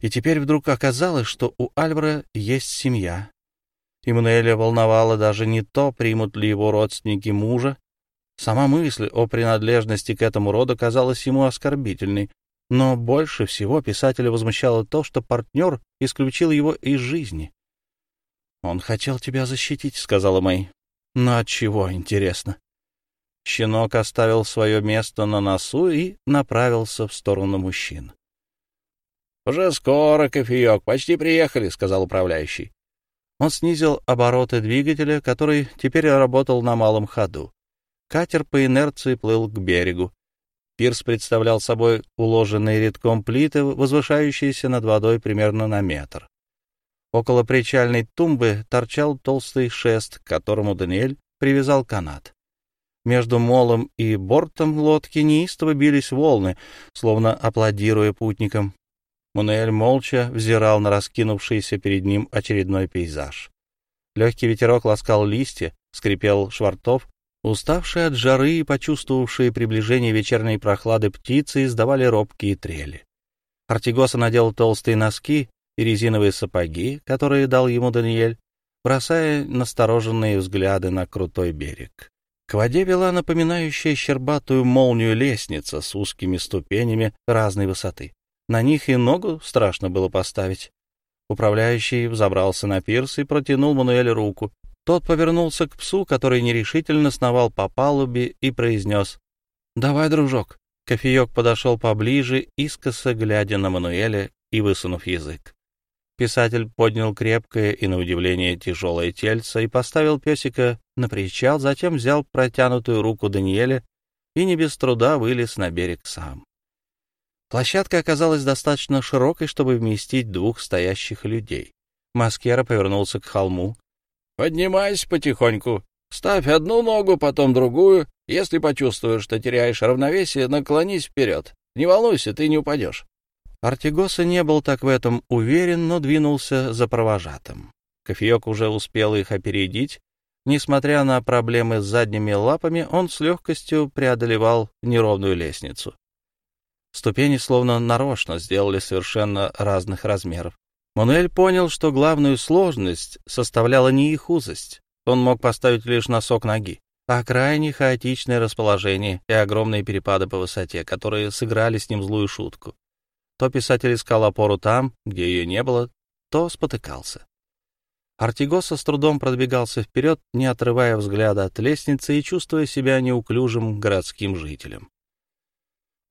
И теперь вдруг оказалось, что у Альвара есть семья, Иммануэля волновало даже не то, примут ли его родственники мужа. Сама мысль о принадлежности к этому роду казалась ему оскорбительной, но больше всего писателя возмущало то, что партнер исключил его из жизни. «Он хотел тебя защитить», — сказала Мэй. «Но от чего, интересно?» Щенок оставил свое место на носу и направился в сторону мужчин. «Уже скоро, кофеек, почти приехали», — сказал управляющий. Он снизил обороты двигателя, который теперь работал на малом ходу. Катер по инерции плыл к берегу. Пирс представлял собой уложенные редком плиты, возвышающиеся над водой примерно на метр. Около причальной тумбы торчал толстый шест, к которому Даниэль привязал канат. Между молом и бортом лодки неистово бились волны, словно аплодируя путникам. Мануэль молча взирал на раскинувшийся перед ним очередной пейзаж. Легкий ветерок ласкал листья, скрипел швартов. Уставшие от жары и почувствовавшие приближение вечерней прохлады птицы издавали робкие трели. Артигоса надел толстые носки и резиновые сапоги, которые дал ему Даниэль, бросая настороженные взгляды на крутой берег. К воде вела напоминающая щербатую молнию лестница с узкими ступенями разной высоты. На них и ногу страшно было поставить. Управляющий взобрался на пирс и протянул Мануэлю руку. Тот повернулся к псу, который нерешительно сновал по палубе, и произнес «Давай, дружок». Кофеек подошел поближе, искоса глядя на Мануэля и высунув язык. Писатель поднял крепкое и, на удивление, тяжелое тельце и поставил песика на причал, затем взял протянутую руку Даниэля и не без труда вылез на берег сам. Площадка оказалась достаточно широкой, чтобы вместить двух стоящих людей. Маскера повернулся к холму. «Поднимайся потихоньку. Ставь одну ногу, потом другую. Если почувствуешь, что теряешь равновесие, наклонись вперед. Не волнуйся, ты не упадешь». Артигоса не был так в этом уверен, но двинулся за провожатым. Кофеек уже успел их опередить. Несмотря на проблемы с задними лапами, он с легкостью преодолевал неровную лестницу. Ступени словно нарочно сделали совершенно разных размеров. Мануэль понял, что главную сложность составляла не их узость. Он мог поставить лишь носок ноги, а крайне хаотичное расположение и огромные перепады по высоте, которые сыграли с ним злую шутку. То писатель искал опору там, где ее не было, то спотыкался. Артигоса с трудом продвигался вперед, не отрывая взгляда от лестницы и чувствуя себя неуклюжим городским жителем.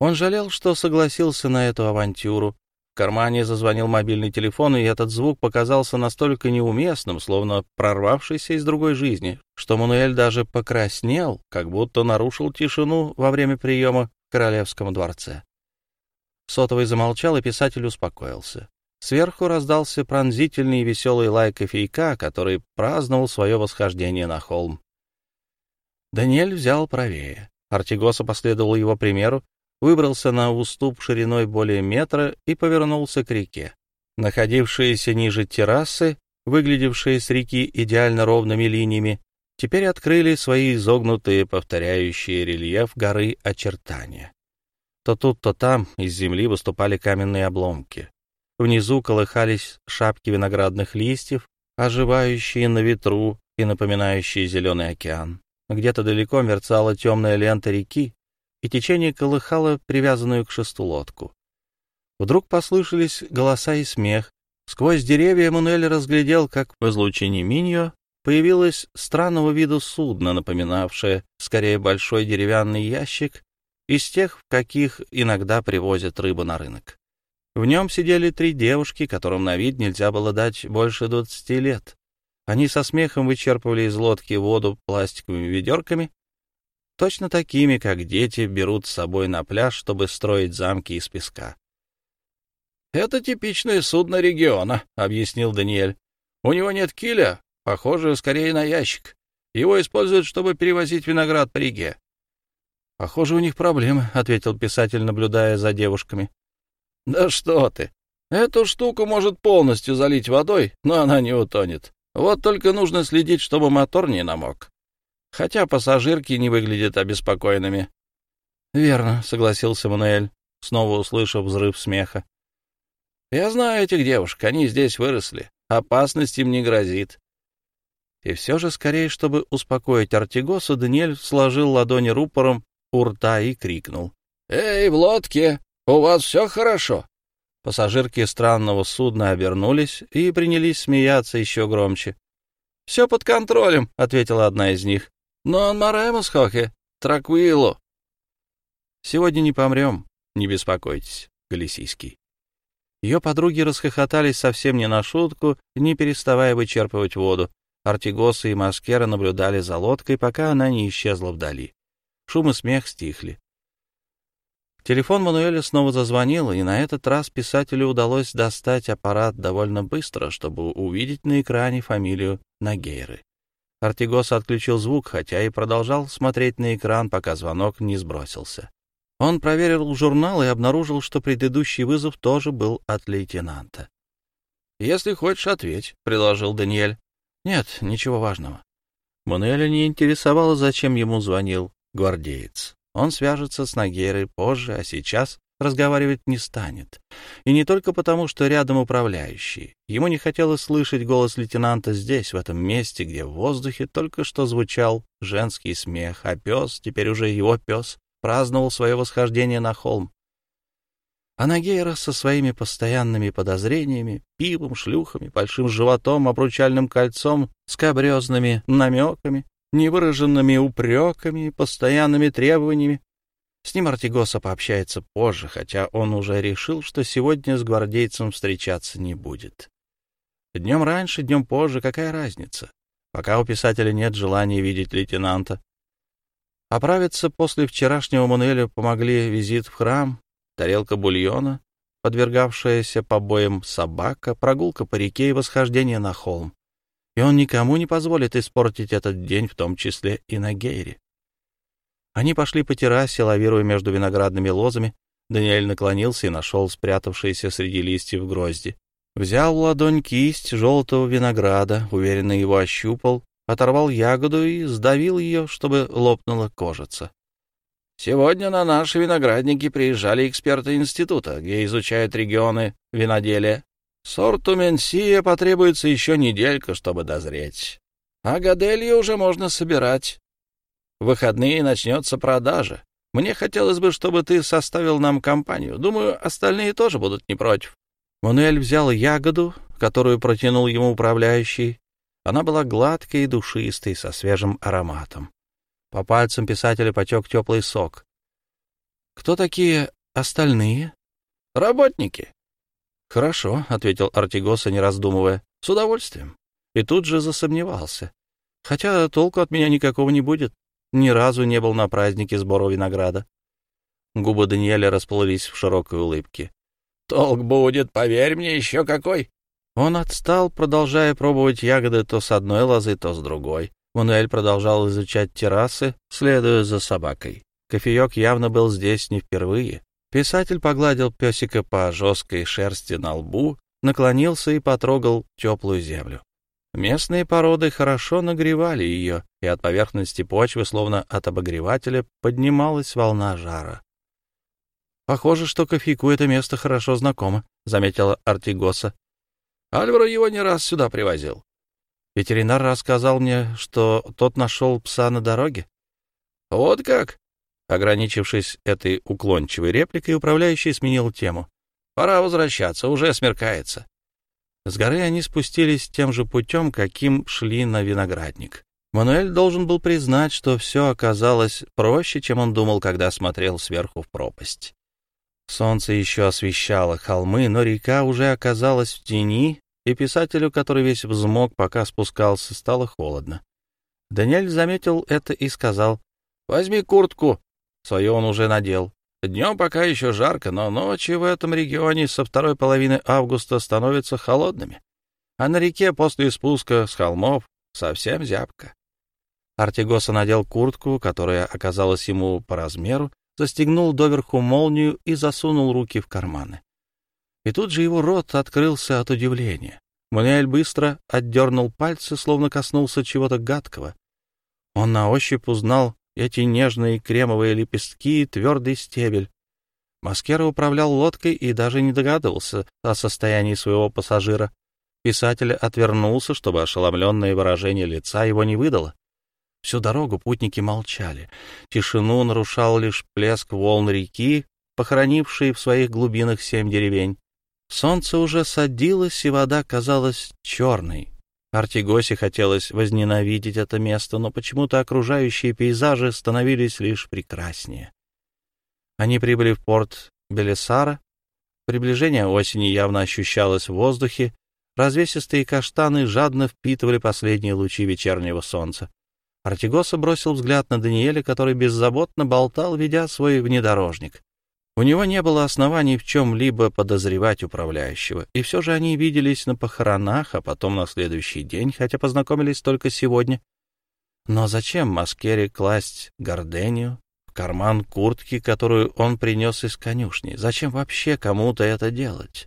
Он жалел, что согласился на эту авантюру. Кармане зазвонил мобильный телефон, и этот звук показался настолько неуместным, словно прорвавшийся из другой жизни, что Мануэль даже покраснел, как будто нарушил тишину во время приема в Королевском дворце. Сотовый замолчал, и писатель успокоился. Сверху раздался пронзительный и веселый лай кофейка, который праздновал свое восхождение на холм. Даниэль взял правее. Артигоса последовал его примеру, выбрался на уступ шириной более метра и повернулся к реке. Находившиеся ниже террасы, выглядевшие с реки идеально ровными линиями, теперь открыли свои изогнутые, повторяющие рельеф горы очертания. То тут, то там из земли выступали каменные обломки. Внизу колыхались шапки виноградных листьев, оживающие на ветру и напоминающие зеленый океан. Где-то далеко мерцала темная лента реки, и течение колыхало привязанную к шесту лодку. Вдруг послышались голоса и смех. Сквозь деревья Мануэль разглядел, как в излучении Миньо появилось странного вида судно, напоминавшее скорее большой деревянный ящик, из тех, в каких иногда привозят рыбу на рынок. В нем сидели три девушки, которым на вид нельзя было дать больше двадцати лет. Они со смехом вычерпывали из лодки воду пластиковыми ведерками, точно такими, как дети берут с собой на пляж, чтобы строить замки из песка. «Это типичное судно региона», — объяснил Даниэль. «У него нет киля, похоже, скорее на ящик. Его используют, чтобы перевозить виноград по реке». «Похоже, у них проблемы», — ответил писатель, наблюдая за девушками. «Да что ты! Эту штуку может полностью залить водой, но она не утонет. Вот только нужно следить, чтобы мотор не намок хотя пассажирки не выглядят обеспокоенными. — Верно, — согласился Мануэль, снова услышав взрыв смеха. — Я знаю этих девушек, они здесь выросли, опасность им не грозит. И все же, скорее, чтобы успокоить Артигоса, Даниэль сложил ладони рупором у рта и крикнул. — Эй, в лодке! У вас все хорошо? Пассажирки странного судна обернулись и принялись смеяться еще громче. — Все под контролем, — ответила одна из них. «Non maremos, Хохе, траквило». «Сегодня не помрем, не беспокойтесь, Галисийский». Ее подруги расхохотались совсем не на шутку, не переставая вычерпывать воду. Артигоса и Маскера наблюдали за лодкой, пока она не исчезла вдали. Шум и смех стихли. Телефон Мануэля снова зазвонил, и на этот раз писателю удалось достать аппарат довольно быстро, чтобы увидеть на экране фамилию Нагейры. Артигос отключил звук, хотя и продолжал смотреть на экран, пока звонок не сбросился. Он проверил журнал и обнаружил, что предыдущий вызов тоже был от лейтенанта. «Если хочешь, ответь», — предложил Даниэль. «Нет, ничего важного». Мануэля не интересовало, зачем ему звонил гвардеец. Он свяжется с Нагерой позже, а сейчас разговаривать не станет. И не только потому, что рядом управляющий. Ему не хотелось слышать голос лейтенанта здесь, в этом месте, где в воздухе только что звучал женский смех, а пес, теперь уже его пес, праздновал свое восхождение на холм. А Нагейра со своими постоянными подозрениями, пивом, шлюхами, большим животом, обручальным кольцом, скобрезными намеками, невыраженными упреками, постоянными требованиями, с ним Артигоса пообщается позже, хотя он уже решил, что сегодня с гвардейцем встречаться не будет. Днем раньше, днем позже, какая разница? Пока у писателя нет желания видеть лейтенанта. Оправиться после вчерашнего Мануэля помогли визит в храм, тарелка бульона, подвергавшаяся побоям собака, прогулка по реке и восхождение на холм. И он никому не позволит испортить этот день, в том числе и на Гейре. Они пошли по террасе, лавируя между виноградными лозами. Даниэль наклонился и нашел спрятавшиеся среди листьев грозди. Взял в ладонь кисть желтого винограда, уверенно его ощупал, оторвал ягоду и сдавил ее, чтобы лопнула кожица. Сегодня на наши виноградники приезжали эксперты института, где изучают регионы виноделия. Сорту Менсия потребуется еще неделька, чтобы дозреть. А гаделью уже можно собирать. В выходные начнется продажа. Мне хотелось бы, чтобы ты составил нам компанию. Думаю, остальные тоже будут не против. Мануэль взял ягоду, которую протянул ему управляющий. Она была гладкой и душистой, со свежим ароматом. По пальцам писателя потек теплый сок. «Кто такие остальные?» «Работники». «Хорошо», — ответил Артигоса, не раздумывая. «С удовольствием». И тут же засомневался. «Хотя толку от меня никакого не будет ни разу не был на празднике сбора винограда. Губы Даниэля расплылись в широкой улыбке. «Толк будет, поверь мне, еще какой!» Он отстал, продолжая пробовать ягоды то с одной лозы, то с другой. Мануэль продолжал изучать террасы, следуя за собакой. Кофеек явно был здесь не впервые. Писатель погладил песика по жесткой шерсти на лбу, наклонился и потрогал теплую землю. Местные породы хорошо нагревали ее, и от поверхности почвы, словно от обогревателя, поднималась волна жара. «Похоже, что кофейку это место хорошо знакомо», — заметила Артигоса. «Альваро его не раз сюда привозил». Ветеринар рассказал мне, что тот нашел пса на дороге. «Вот как?» Ограничившись этой уклончивой репликой, управляющий сменил тему. «Пора возвращаться, уже смеркается». С горы они спустились тем же путем, каким шли на виноградник. Мануэль должен был признать, что все оказалось проще, чем он думал, когда смотрел сверху в пропасть. Солнце еще освещало холмы, но река уже оказалась в тени, и писателю, который весь взмок, пока спускался, стало холодно. Даниэль заметил это и сказал, «Возьми куртку». Свою он уже надел. Днем пока еще жарко, но ночи в этом регионе со второй половины августа становятся холодными. А на реке после спуска с холмов совсем зябко. Артигоса надел куртку, которая оказалась ему по размеру, застегнул доверху молнию и засунул руки в карманы. И тут же его рот открылся от удивления. Мануэль быстро отдернул пальцы, словно коснулся чего-то гадкого. Он на ощупь узнал эти нежные кремовые лепестки и твердый стебель. Маскера управлял лодкой и даже не догадывался о состоянии своего пассажира. Писатель отвернулся, чтобы ошеломленное выражение лица его не выдало. Всю дорогу путники молчали. Тишину нарушал лишь плеск волн реки, похоронившей в своих глубинах семь деревень. Солнце уже садилось, и вода казалась черной. Артигосе хотелось возненавидеть это место, но почему-то окружающие пейзажи становились лишь прекраснее. Они прибыли в порт Белесара. Приближение осени явно ощущалось в воздухе. Развесистые каштаны жадно впитывали последние лучи вечернего солнца. Артигоса бросил взгляд на Даниэля, который беззаботно болтал, ведя свой внедорожник. У него не было оснований в чем-либо подозревать управляющего, и все же они виделись на похоронах, а потом на следующий день, хотя познакомились только сегодня. Но зачем Маскере класть гордению в карман куртки, которую он принес из конюшни? Зачем вообще кому-то это делать?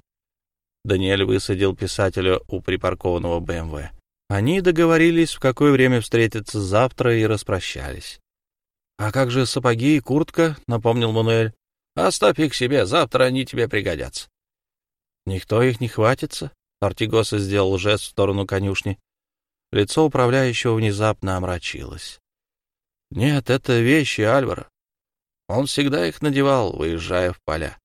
Даниэль высадил писателя у припаркованного БМВ. Они договорились, в какое время встретиться завтра, и распрощались. — А как же сапоги и куртка? — напомнил Мануэль. Оставь их себе, завтра они тебе пригодятся. Никто их не хватится. Артигоса сделал жест в сторону конюшни. Лицо управляющего внезапно омрачилось. Нет, это вещи Альвара. Он всегда их надевал, выезжая в поля.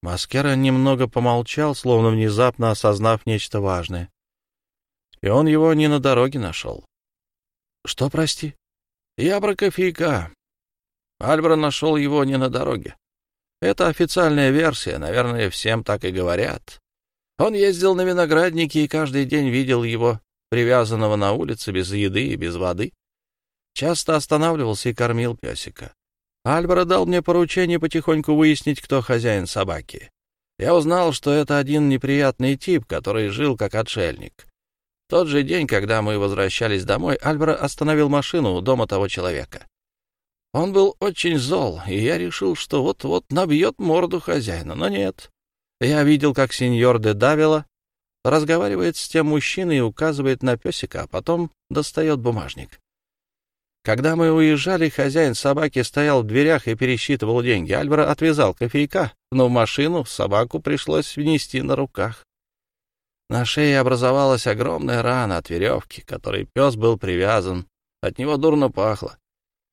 Маскера немного помолчал, словно внезапно осознав нечто важное. И он его не на дороге нашел. — Что, прости? — Ябра кофейка. Альвара нашел его не на дороге. Это официальная версия, наверное, всем так и говорят. Он ездил на виноградники и каждый день видел его, привязанного на улице без еды и без воды. Часто останавливался и кормил песика. Альбера дал мне поручение потихоньку выяснить, кто хозяин собаки. Я узнал, что это один неприятный тип, который жил как отшельник. В тот же день, когда мы возвращались домой, Альбера остановил машину у дома того человека. Он был очень зол, и я решил, что вот-вот набьет морду хозяина, но нет. Я видел, как сеньор де Давила разговаривает с тем мужчиной и указывает на песика, а потом достает бумажник. Когда мы уезжали, хозяин собаки стоял в дверях и пересчитывал деньги. Альвара отвязал кофейка, но в машину собаку пришлось внести на руках. На шее образовалась огромная рана от веревки, которой пес был привязан. От него дурно пахло.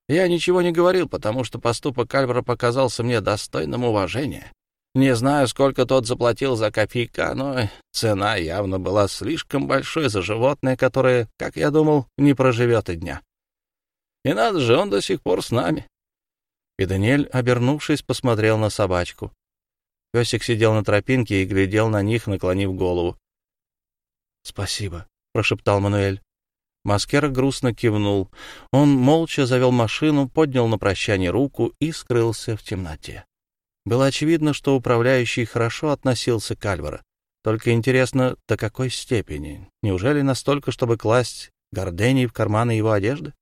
Я ничего не говорил, потому что поступок Альвара показался мне достойным уважения. Не знаю, сколько тот заплатил за кофейка, но цена явно была слишком большой за животное, которое, как я думал, не проживет и дня. И надо же, он до сих пор с нами. И Даниэль, обернувшись, посмотрел на собачку. Песик сидел на тропинке и глядел на них, наклонив голову. — Спасибо, — прошептал Мануэль. Маскера грустно кивнул. Он молча завел машину, поднял на прощание руку и скрылся в темноте. Было очевидно, что управляющий хорошо относился к Альваро. Только интересно, до какой степени? Неужели настолько, чтобы класть гордений в карманы его одежды?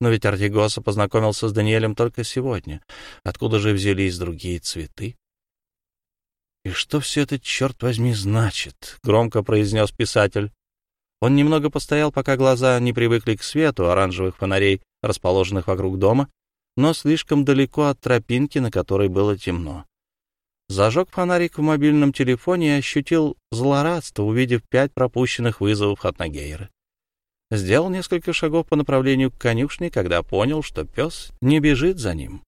Но ведь Артигоса познакомился с Даниэлем только сегодня. Откуда же взялись другие цветы? «И что все это, черт возьми, значит?» — громко произнес писатель. Он немного постоял, пока глаза не привыкли к свету оранжевых фонарей, расположенных вокруг дома, но слишком далеко от тропинки, на которой было темно. Зажег фонарик в мобильном телефоне и ощутил злорадство, увидев пять пропущенных вызовов от Нагейры. Сделал несколько шагов по направлению к конюшне, когда понял, что пес не бежит за ним.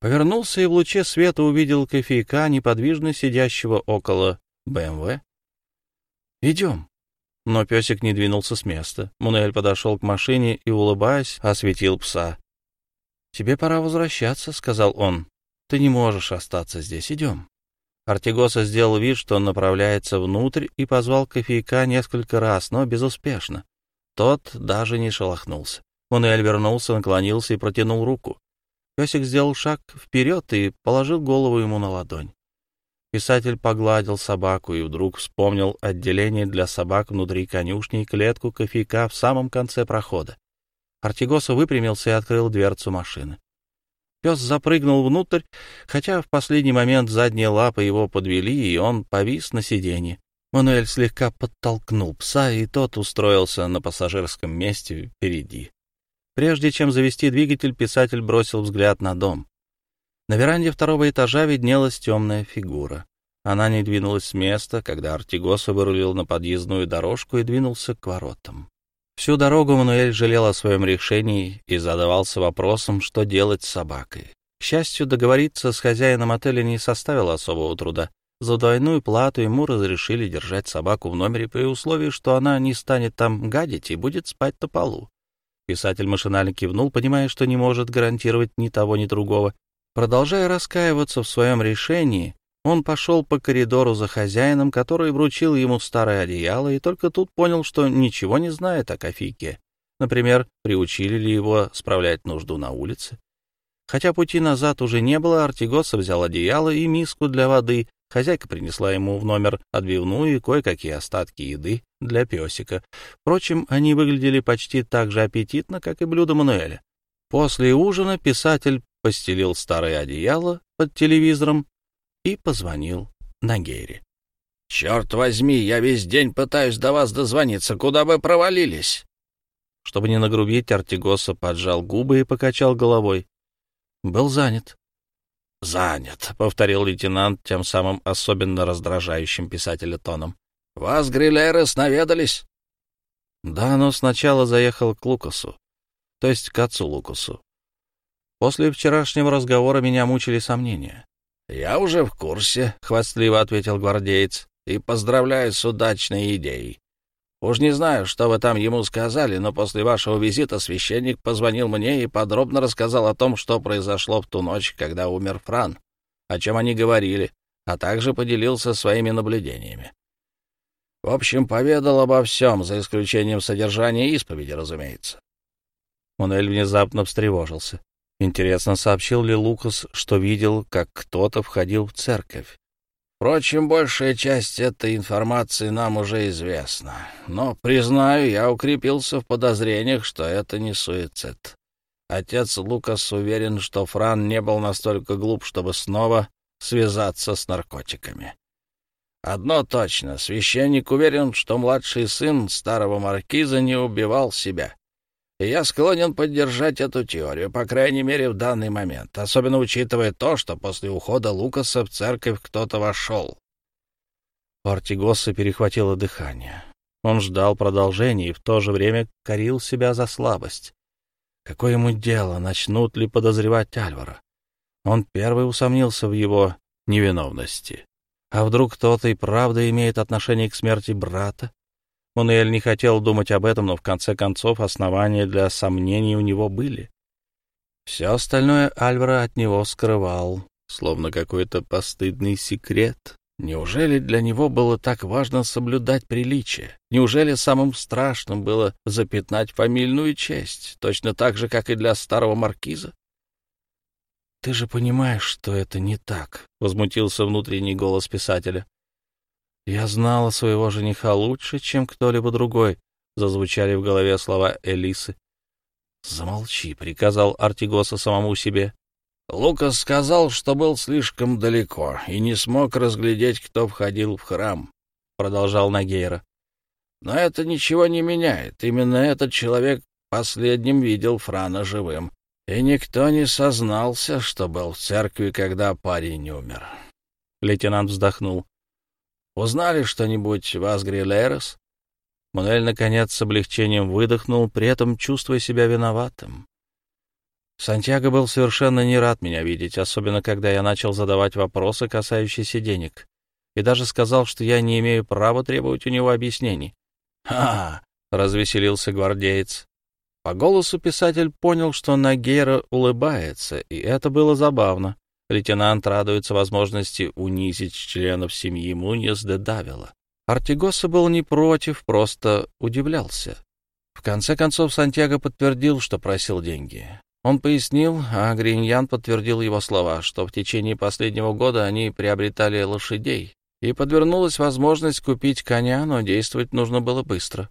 Повернулся и в луче света увидел кофейка, неподвижно сидящего около БМВ. «Идем», но песик не двинулся с места. Мунель подошел к машине и, улыбаясь, осветил пса. — Тебе пора возвращаться, — сказал он. — Ты не можешь остаться здесь. Идем. Артигоса сделал вид, что он направляется внутрь, и позвал кофейка несколько раз, но безуспешно. Тот даже не шелохнулся. Мунель вернулся, наклонился и протянул руку. Песик сделал шаг вперед и положил голову ему на ладонь. Писатель погладил собаку и вдруг вспомнил отделение для собак внутри конюшни и клетку кофейка в самом конце прохода. Артигоса выпрямился и открыл дверцу машины. Пес запрыгнул внутрь, хотя в последний момент задние лапы его подвели, и он повис на сиденье. Мануэль слегка подтолкнул пса, и тот устроился на пассажирском месте впереди. Прежде чем завести двигатель, писатель бросил взгляд на дом. На веранде второго этажа виднелась темная фигура. Она не двинулась с места, когда Артигоса вырулил на подъездную дорожку и двинулся к воротам. Всю дорогу Мануэль жалел о своем решении и задавался вопросом, что делать с собакой. К счастью, договориться с хозяином отеля не составило особого труда. За двойную плату ему разрешили держать собаку в номере при условии, что она не станет там гадить и будет спать на полу. Писатель машинально кивнул, понимая, что не может гарантировать ни того, ни другого, Продолжая раскаиваться в своем решении, он пошел по коридору за хозяином, который вручил ему старое одеяло, и только тут понял, что ничего не знает о кофейке. Например, приучили ли его справлять нужду на улице. Хотя пути назад уже не было, Артигоса взял одеяло и миску для воды. Хозяйка принесла ему в номер отбивную и кое-какие остатки еды для песика. Впрочем, они выглядели почти так же аппетитно, как и блюдо Мануэля. После ужина писатель постелил старое одеяло под телевизором и позвонил Нагере. — Черт возьми, я весь день пытаюсь до вас дозвониться. Куда вы провалились? Чтобы не нагрубить, Артигоса поджал губы и покачал головой. Был занят. — Занят, — повторил лейтенант тем самым особенно раздражающим писателя тоном. — Вас Грилерос наведались? — Да, но сначала заехал к Лукасу, то есть к отцу Лукасу. После вчерашнего разговора меня мучили сомнения. — Я уже в курсе, — хвастливо ответил гвардеец, — и поздравляю с удачной идеей. Уж не знаю, что вы там ему сказали, но после вашего визита священник позвонил мне и подробно рассказал о том, что произошло в ту ночь, когда умер Фран, о чем они говорили, а также поделился своими наблюдениями. В общем, поведал обо всем, за исключением содержания исповеди, разумеется. Монель внезапно встревожился. Интересно, сообщил ли Лукас, что видел, как кто-то входил в церковь? Впрочем, большая часть этой информации нам уже известна. Но, признаю, я укрепился в подозрениях, что это не суицид. Отец Лукас уверен, что Фран не был настолько глуп, чтобы снова связаться с наркотиками. Одно точно, священник уверен, что младший сын старого маркиза не убивал себя я склонен поддержать эту теорию, по крайней мере, в данный момент, особенно учитывая то, что после ухода Лукаса в церковь кто-то вошел. У Артигоса перехватило дыхание. Он ждал продолжения и в то же время корил себя за слабость. Какое ему дело, начнут ли подозревать Альвара? Он первый усомнился в его невиновности. А вдруг кто-то и правда имеет отношение к смерти брата? Мануэль не хотел думать об этом, но в конце концов основания для сомнений у него были. Все остальное Альвара от него скрывал, словно какой-то постыдный секрет. Неужели для него было так важно соблюдать приличие? Неужели самым страшным было запятнать фамильную честь, точно так же, как и для старого маркиза? — Ты же понимаешь, что это не так, — возмутился внутренний голос писателя. «Я знала своего жениха лучше, чем кто-либо другой», — зазвучали в голове слова Элисы. «Замолчи», — приказал Артигоса самому себе. «Лукас сказал, что был слишком далеко и не смог разглядеть, кто входил в храм», — продолжал Нагейра. «Но это ничего не меняет. Именно этот человек последним видел Франа живым, и никто не сознался, что был в церкви, когда парень умер». Лейтенант вздохнул. Узнали что-нибудь в Асгрилерос? Мануэль, наконец, с облегчением выдохнул, при этом чувствуя себя виноватым. Сантьяго был совершенно не рад меня видеть, особенно когда я начал задавать вопросы, касающиеся денег, и даже сказал, что я не имею права требовать у него объяснений. «Ха!» — развеселился гвардеец. По голосу писатель понял, что Нагера улыбается, и это было забавно. Лейтенант радуется возможности унизить членов семьи Муньес де Давила. Артигоса был не против, просто удивлялся. В конце концов, Сантьяго подтвердил, что просил деньги. Он пояснил, а Гриньян подтвердил его слова, что в течение последнего года они приобретали лошадей, и подвернулась возможность купить коня, но действовать нужно было быстро.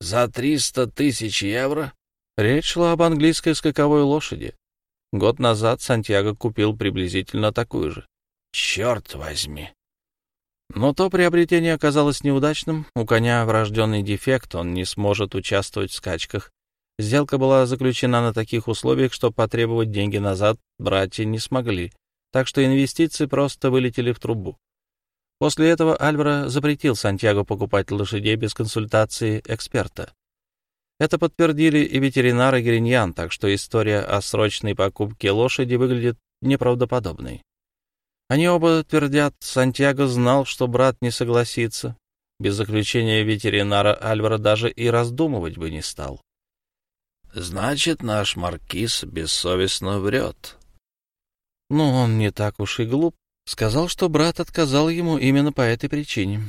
«За триста тысяч евро?» Речь шла об английской скаковой лошади. Год назад Сантьяго купил приблизительно такую же. «Черт возьми!» Но то приобретение оказалось неудачным. У коня врожденный дефект, он не сможет участвовать в скачках. Сделка была заключена на таких условиях, что потребовать деньги назад братья не смогли, так что инвестиции просто вылетели в трубу. После этого Альвара запретил Сантьяго покупать лошадей без консультации эксперта. Это подтвердили и ветеринар, и Гриньян, так что история о срочной покупке лошади выглядит неправдоподобной. Они оба твердят, Сантьяго знал, что брат не согласится. Без заключения ветеринара Альвара даже и раздумывать бы не стал. «Значит, наш маркиз бессовестно врет». «Ну, он не так уж и глуп. Сказал, что брат отказал ему именно по этой причине.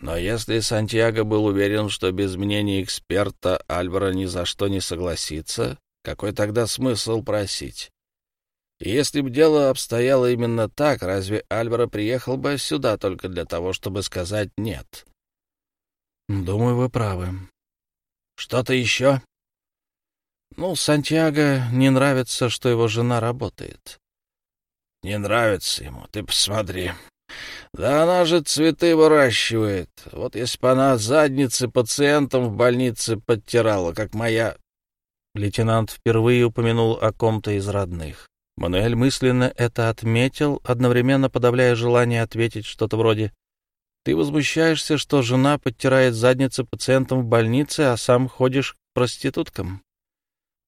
Но если Сантьяго был уверен, что без мнения эксперта Альвара ни за что не согласится, какой тогда смысл просить? если бы дело обстояло именно так, разве Альвара приехал бы сюда только для того, чтобы сказать «нет»? Думаю, вы правы. Что-то еще? Ну, Сантьяго не нравится, что его жена работает. Не нравится ему, ты посмотри. Да она же цветы выращивает. Вот если бы она задницы пациентам в больнице подтирала, как моя... Лейтенант впервые упомянул о ком-то из родных. Мануэль мысленно это отметил, одновременно подавляя желание ответить что-то вроде «Ты возмущаешься, что жена подтирает задницы пациентам в больнице, а сам ходишь к проституткам?»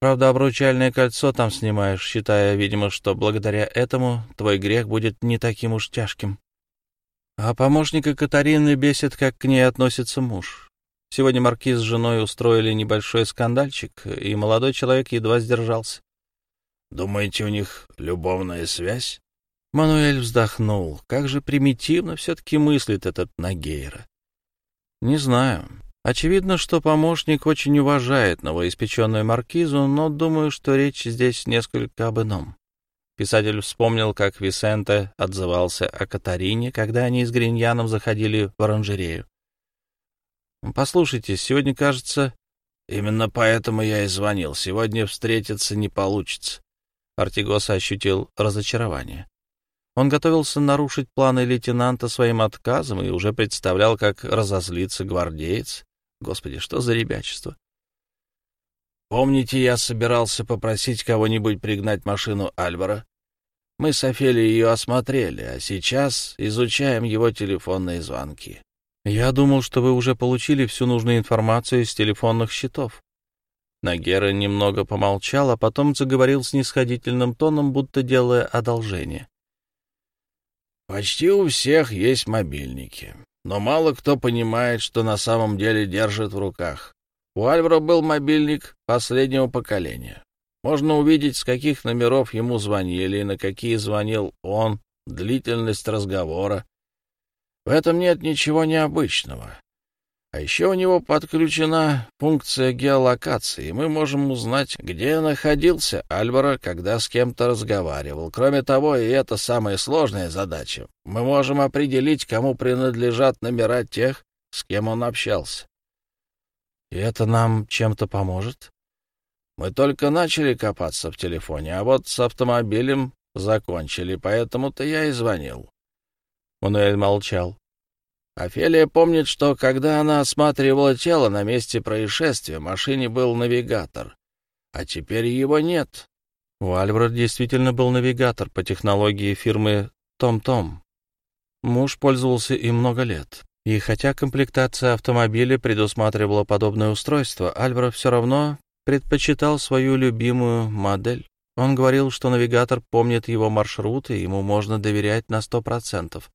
Правда, обручальное кольцо там снимаешь, считая, видимо, что благодаря этому твой грех будет не таким уж тяжким. А помощника Катарины бесит, как к ней относится муж. Сегодня маркиз с женой устроили небольшой скандальчик, и молодой человек едва сдержался. «Думаете, у них любовная связь?» Мануэль вздохнул. Как же примитивно все-таки мыслит этот Нагейра. «Не знаю. Очевидно, что помощник очень уважает новоиспеченную маркизу, но думаю, что речь здесь несколько об ином. Писатель вспомнил, как Висенте отзывался о Катарине, когда они с Гриньяном заходили в оранжерею. «Послушайте, сегодня, кажется...» «Именно поэтому я и звонил. Сегодня встретиться не получится». Артигоса ощутил разочарование. Он готовился нарушить планы лейтенанта своим отказом и уже представлял, как разозлится гвардеец, Господи, что за ребячество? Помните, я собирался попросить кого-нибудь пригнать машину Альвара? Мы с Офелией ее осмотрели, а сейчас изучаем его телефонные звонки. Я думал, что вы уже получили всю нужную информацию из телефонных счетов. Нагера немного помолчал, а потом заговорил с нисходительным тоном, будто делая одолжение. Почти у всех есть мобильники. Но мало кто понимает, что на самом деле держит в руках. У Альвара был мобильник последнего поколения. Можно увидеть, с каких номеров ему звонили и на какие звонил он, длительность разговора. В этом нет ничего необычного. А еще у него подключена функция геолокации, и мы можем узнать, где находился Альвара, когда с кем-то разговаривал. Кроме того, и это самая сложная задача, мы можем определить, кому принадлежат номера тех, с кем он общался. И это нам чем-то поможет? Мы только начали копаться в телефоне, а вот с автомобилем закончили, поэтому-то я и звонил. Мануэль молчал. Офелия помнит, что когда она осматривала тело на месте происшествия, в машине был навигатор, а теперь его нет. У Альвара действительно был навигатор по технологии фирмы «Том-Том». Муж пользовался им много лет. И хотя комплектация автомобиля предусматривала подобное устройство, Альвара все равно предпочитал свою любимую модель. Он говорил, что навигатор помнит его маршрут, и ему можно доверять на сто процентов.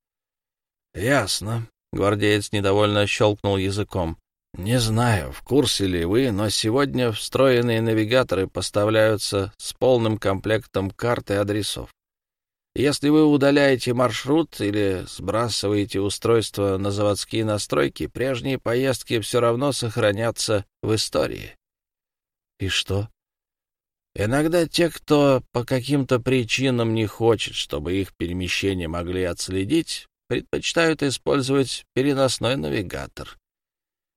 «Ясно», Гвардеец недовольно щелкнул языком. Не знаю, в курсе ли вы, но сегодня встроенные навигаторы поставляются с полным комплектом карт и адресов. Если вы удаляете маршрут или сбрасываете устройство на заводские настройки, прежние поездки все равно сохранятся в истории. И что? Иногда те, кто по каким-то причинам не хочет, чтобы их перемещение могли отследить, предпочитают использовать переносной навигатор.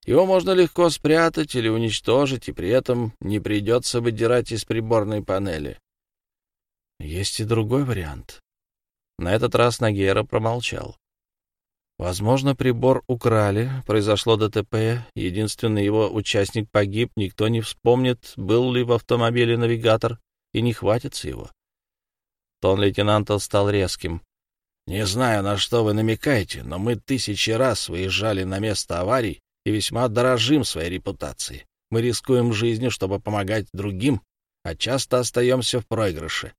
Его можно легко спрятать или уничтожить, и при этом не придется выдирать из приборной панели. Есть и другой вариант. На этот раз Нагера промолчал. Возможно, прибор украли, произошло ДТП, единственный его участник погиб, никто не вспомнит, был ли в автомобиле навигатор, и не хватится его. Тон лейтенанта стал резким. «Не знаю, на что вы намекаете, но мы тысячи раз выезжали на место аварий и весьма дорожим своей репутацией. Мы рискуем жизнью, чтобы помогать другим, а часто остаемся в проигрыше.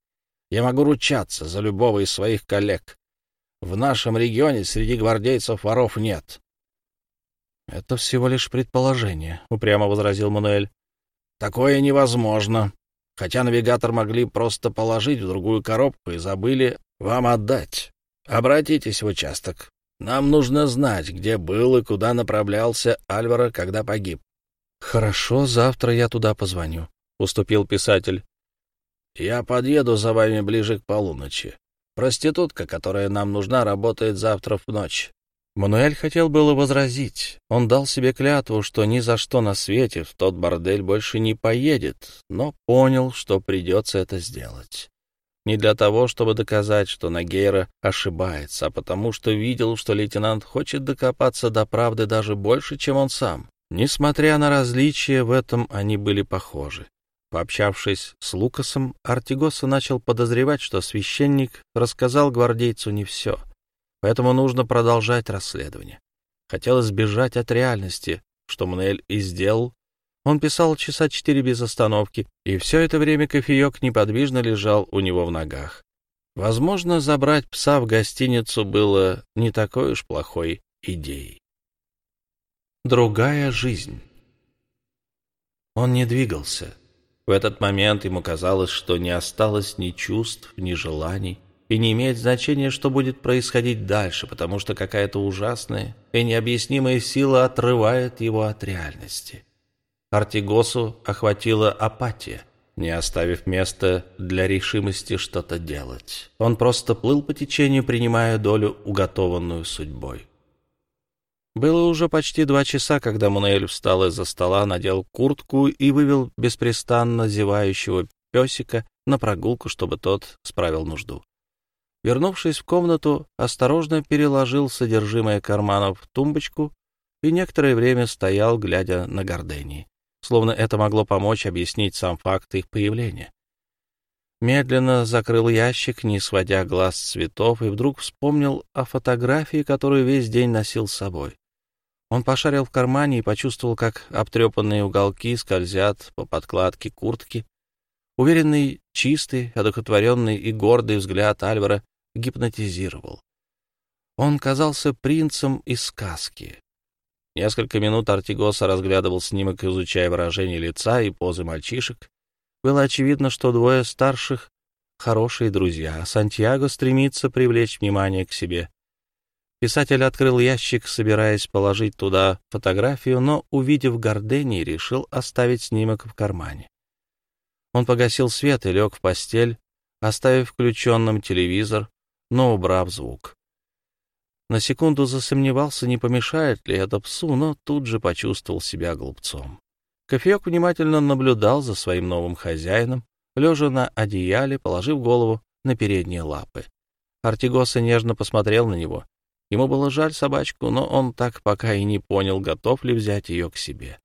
Я могу ручаться за любого из своих коллег. В нашем регионе среди гвардейцев воров нет. — Это всего лишь предположение, — упрямо возразил Мануэль. — Такое невозможно. Хотя навигатор могли просто положить в другую коробку и забыли вам отдать. Обратитесь в участок. Нам нужно знать, где был и куда направлялся Альваро, когда погиб. — Хорошо, завтра я туда позвоню, — уступил писатель. — Я подъеду за вами ближе к полуночи. Проститутка, которая нам нужна, работает завтра в ночь. Мануэль хотел было возразить. Он дал себе клятву, что ни за что на свете в тот бордель больше не поедет, но понял, что придется это сделать. Не для того, чтобы доказать, что Нагейра ошибается, а потому что видел, что лейтенант хочет докопаться до правды даже больше, чем он сам. Несмотря на различия, в этом они были похожи. Пообщавшись с Лукасом, Артигоса начал подозревать, что священник рассказал гвардейцу не все, поэтому нужно продолжать расследование. Хотел избежать от реальности, что Мнель и сделал. Он писал часа четыре без остановки, и все это время кофеек неподвижно лежал у него в ногах. Возможно, забрать пса в гостиницу было не такой уж плохой идеей. Другая жизнь. Он не двигался. В этот момент ему казалось, что не осталось ни чувств, ни желаний, и не имеет значения, что будет происходить дальше, потому что какая-то ужасная и необъяснимая сила отрывает его от реальности. Артигосу охватила апатия, не оставив места для решимости что-то делать. Он просто плыл по течению, принимая долю, уготованную судьбой. Было уже почти два часа, когда Мануэль встал из-за стола, надел куртку и вывел беспрестанно зевающего песика на прогулку, чтобы тот справил нужду. Вернувшись в комнату, осторожно переложил содержимое карманов в тумбочку и некоторое время стоял, глядя на гордени, словно это могло помочь объяснить сам факт их появления. Медленно закрыл ящик, не сводя глаз с цветов, и вдруг вспомнил о фотографии, которую весь день носил с собой. Он пошарил в кармане и почувствовал, как обтрепанные уголки скользят по подкладке куртки. Уверенный, чистый, одухотворенный и гордый взгляд Альвара гипнотизировал. Он казался принцем из сказки. Несколько минут Артигоса разглядывал снимок, изучая выражение лица и позы мальчишек. Было очевидно, что двое старших — хорошие друзья, а Сантьяго стремится привлечь внимание к себе. Писатель открыл ящик, собираясь положить туда фотографию, но, увидев Гордени, решил оставить снимок в кармане. Он погасил свет и лег в постель, оставив включенным телевизор, но убрав звук. На секунду засомневался, не помешает ли это псу, но тут же почувствовал себя глупцом. Кофеек внимательно наблюдал за своим новым хозяином, лежа на одеяле, положив голову на передние лапы. Артигоса нежно посмотрел на него Ему было жаль собачку, но он так пока и не понял, готов ли взять ее к себе.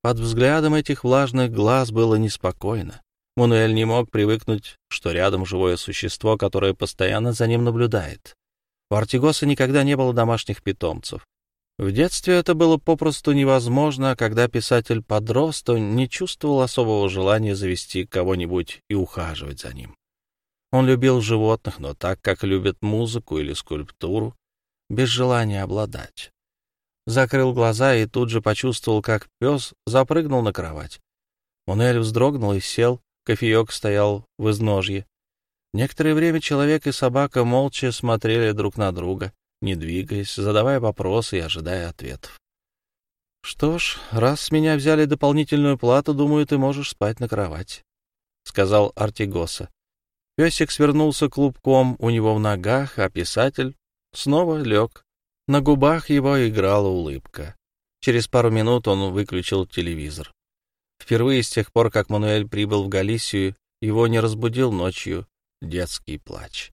Под взглядом этих влажных глаз было неспокойно. Мануэль не мог привыкнуть, что рядом живое существо, которое постоянно за ним наблюдает. У Артигоса никогда не было домашних питомцев. В детстве это было попросту невозможно, а когда писатель подрос, то не чувствовал особого желания завести кого-нибудь и ухаживать за ним. Он любил животных, но так, как любят музыку или скульптуру, без желания обладать. закрыл глаза и тут же почувствовал, как пес запрыгнул на кровать. Монель вздрогнул и сел, кофеек стоял в изножье. Некоторое время человек и собака молча смотрели друг на друга, не двигаясь, задавая вопросы и ожидая ответов. — Что ж, раз с меня взяли дополнительную плату, думаю, ты можешь спать на кровати, — сказал Артигоса. Песик свернулся клубком у него в ногах, а писатель снова лег. На губах его играла улыбка. Через пару минут он выключил телевизор. Впервые с тех пор, как Мануэль прибыл в Галисию, его не разбудил ночью детский плач.